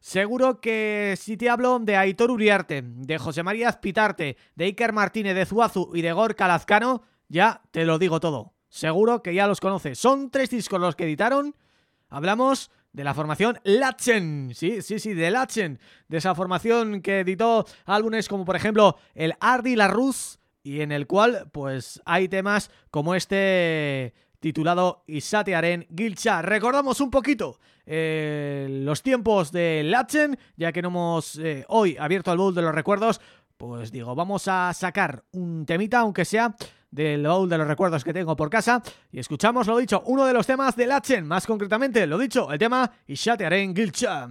Seguro que si te hablo de Aitor Uriarte, de José María Azpitarte, de Iker Martínez de Zuazu y de Gorka Lazcano, ya te lo digo todo. Seguro que ya los conoces. Son tres discos los que editaron. Hablamos de la formación Latchen, sí, sí, sí, de Latchen, de esa formación que editó álbumes como por ejemplo el Ardi La Rus y en el cual pues hay temas como este titulado Isatearen Gilcha. Recordamos un poquito eh, los tiempos de Latchen, ya que no hemos eh, hoy abierto el baúl de los recuerdos, pues digo, vamos a sacar un temita, aunque sea del baúl de los recuerdos que tengo por casa y escuchamos, lo dicho, uno de los temas de Latchen, más concretamente, lo dicho, el tema Isatearen Gilcha.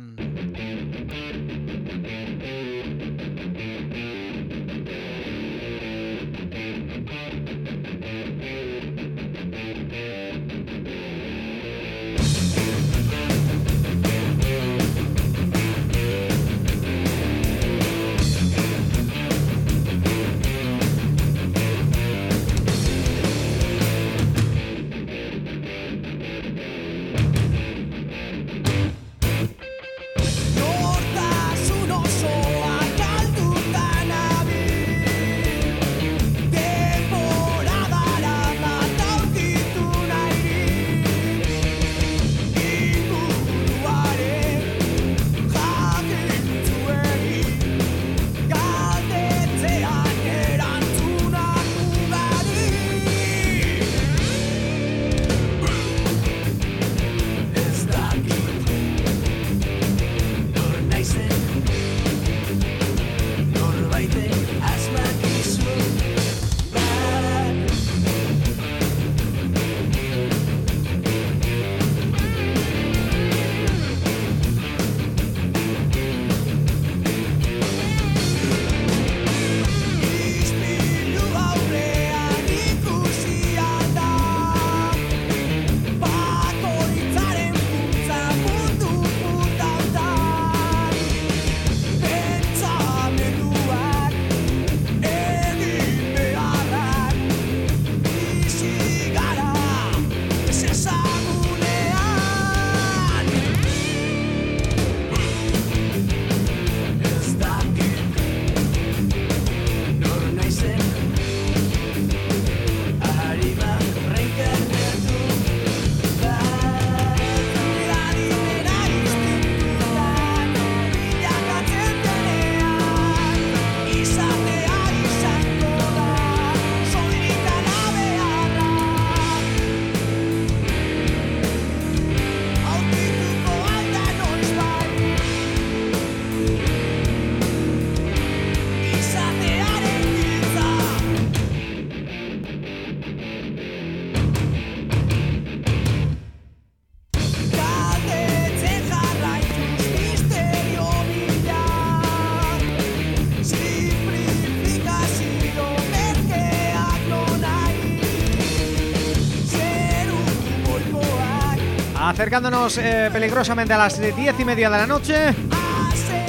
Acercándonos eh, peligrosamente a las diez y media de la noche.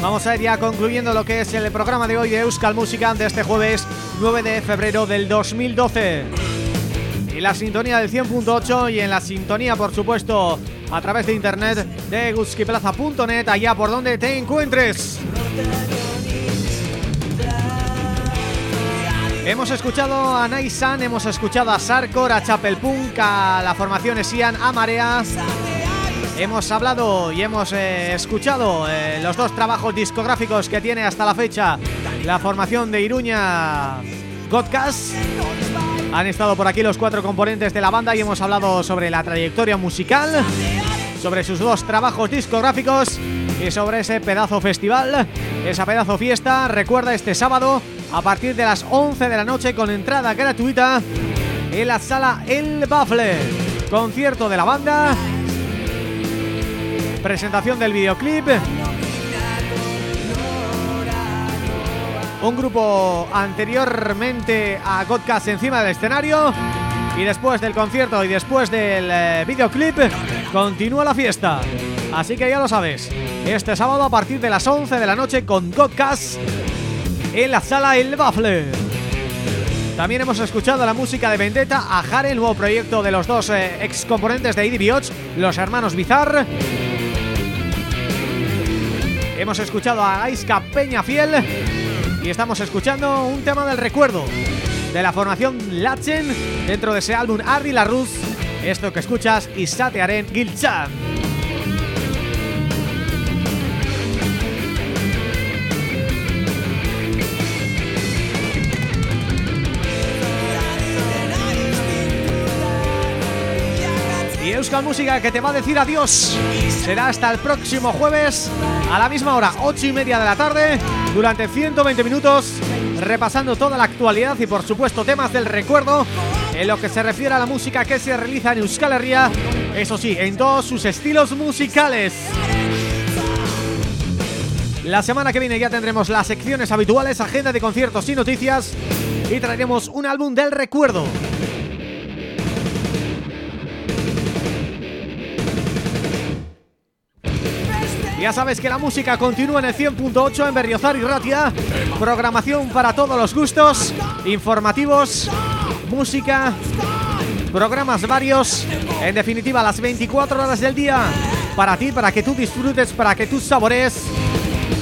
Vamos a ir ya concluyendo lo que es el programa de hoy de Euskal Música de este jueves 9 de febrero del 2012 Y la sintonía del 100.8 y en la sintonía, por supuesto, a través de internet de guskiplaza.net, allá por donde te encuentres. Hemos escuchado a Naisan, hemos escuchado a Sarkor, a Chapelpunk, a la formación Esian, a Marea Hemos hablado y hemos eh, escuchado eh, los dos trabajos discográficos que tiene hasta la fecha la formación de Iruña Godcast. Han estado por aquí los cuatro componentes de la banda y hemos hablado sobre la trayectoria musical sobre sus dos trabajos discográficos y sobre ese pedazo festival, esa pedazo fiesta. Recuerda este sábado a partir de las 11 de la noche con entrada gratuita en la sala El Bafle. Concierto de la banda, presentación del videoclip, un grupo anteriormente a Godcast encima del escenario y después del concierto y después del eh, videoclip continúa la fiesta. Así que ya lo sabes, este sábado a partir de las 11 de la noche con Godcast en la sala El Bafle. También hemos escuchado la música de Vendetta, a Jare, el nuevo proyecto de los dos eh, ex componentes de IDB8, los hermanos Bizarre. Hemos escuchado a Aiska Peñafiel y estamos escuchando un tema del recuerdo de la formación Lachen dentro de ese álbum Ardi la Ruz. Esto que escuchas, Isatearen Gilchan. Euskal Música que te va a decir adiós Será hasta el próximo jueves A la misma hora, 8 y media de la tarde Durante 120 minutos Repasando toda la actualidad Y por supuesto temas del recuerdo En lo que se refiere a la música que se realiza en Euskal Herria Eso sí, en todos sus estilos musicales la semana que viene ya tendremos las secciones habituales, agenda de conciertos y noticias y traeremos un álbum del recuerdo. Ya sabes que la música continúa en el 100.8 en Berriozar y Ratia. Programación para todos los gustos Informativos Música Programas varios. En definitiva las 24 horas del día Para ti, para que tú disfrutes Para que tú sabores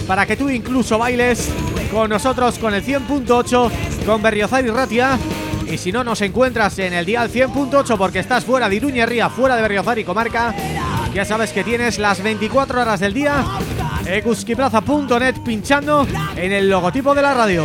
Para que tú incluso bailes Con nosotros con el 100.8 Con Berriozar y Ratia. Y si no nos encuentras en el dial 100.8 porque estás fuera de Iruña Ría, fuera de Berriozar y Comarca, ya sabes que tienes las 24 horas del día eguskiplaza.net pinchando en el logotipo de la radio.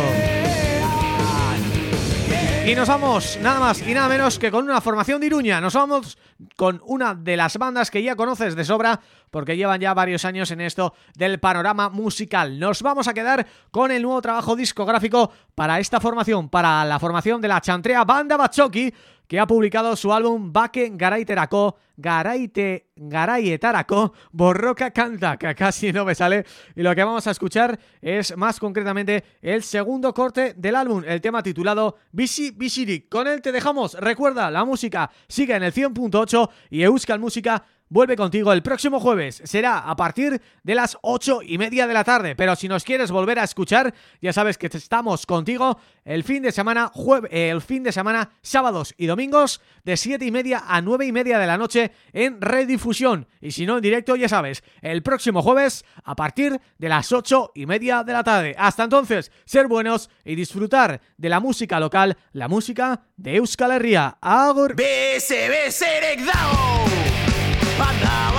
Y nos vamos nada más y nada menos que con una formación de Iruña. Nos vamos con una de las bandas que ya conoces de sobra porque llevan ya varios años en esto del panorama musical. Nos vamos a quedar con el nuevo trabajo discográfico para esta formación, para la formación de la chantrea Banda Bachoki, que ha publicado su álbum Bake Garaiterako, Garaite Garaietarako, Borroca Canta, que casi no me sale, y lo que vamos a escuchar es más concretamente el segundo corte del álbum, el tema titulado Bishi Bishiri. Con él te dejamos, recuerda, la música sigue en el 100.8 y Euskal Música vuelve contigo el próximo jueves. Será a partir de las 8 y media de la tarde. Pero si nos quieres volver a escuchar, ya sabes que estamos contigo el fin de semana, el fin de semana, sábados y domingos, de 7 y media a 9 y media de la noche en redifusión. Y si no en directo, ya sabes, el próximo jueves a partir de las 8 y media de la tarde. Hasta entonces, ser buenos y disfrutar de la música local, la música de Euskal Herria. Agur. BSB I'm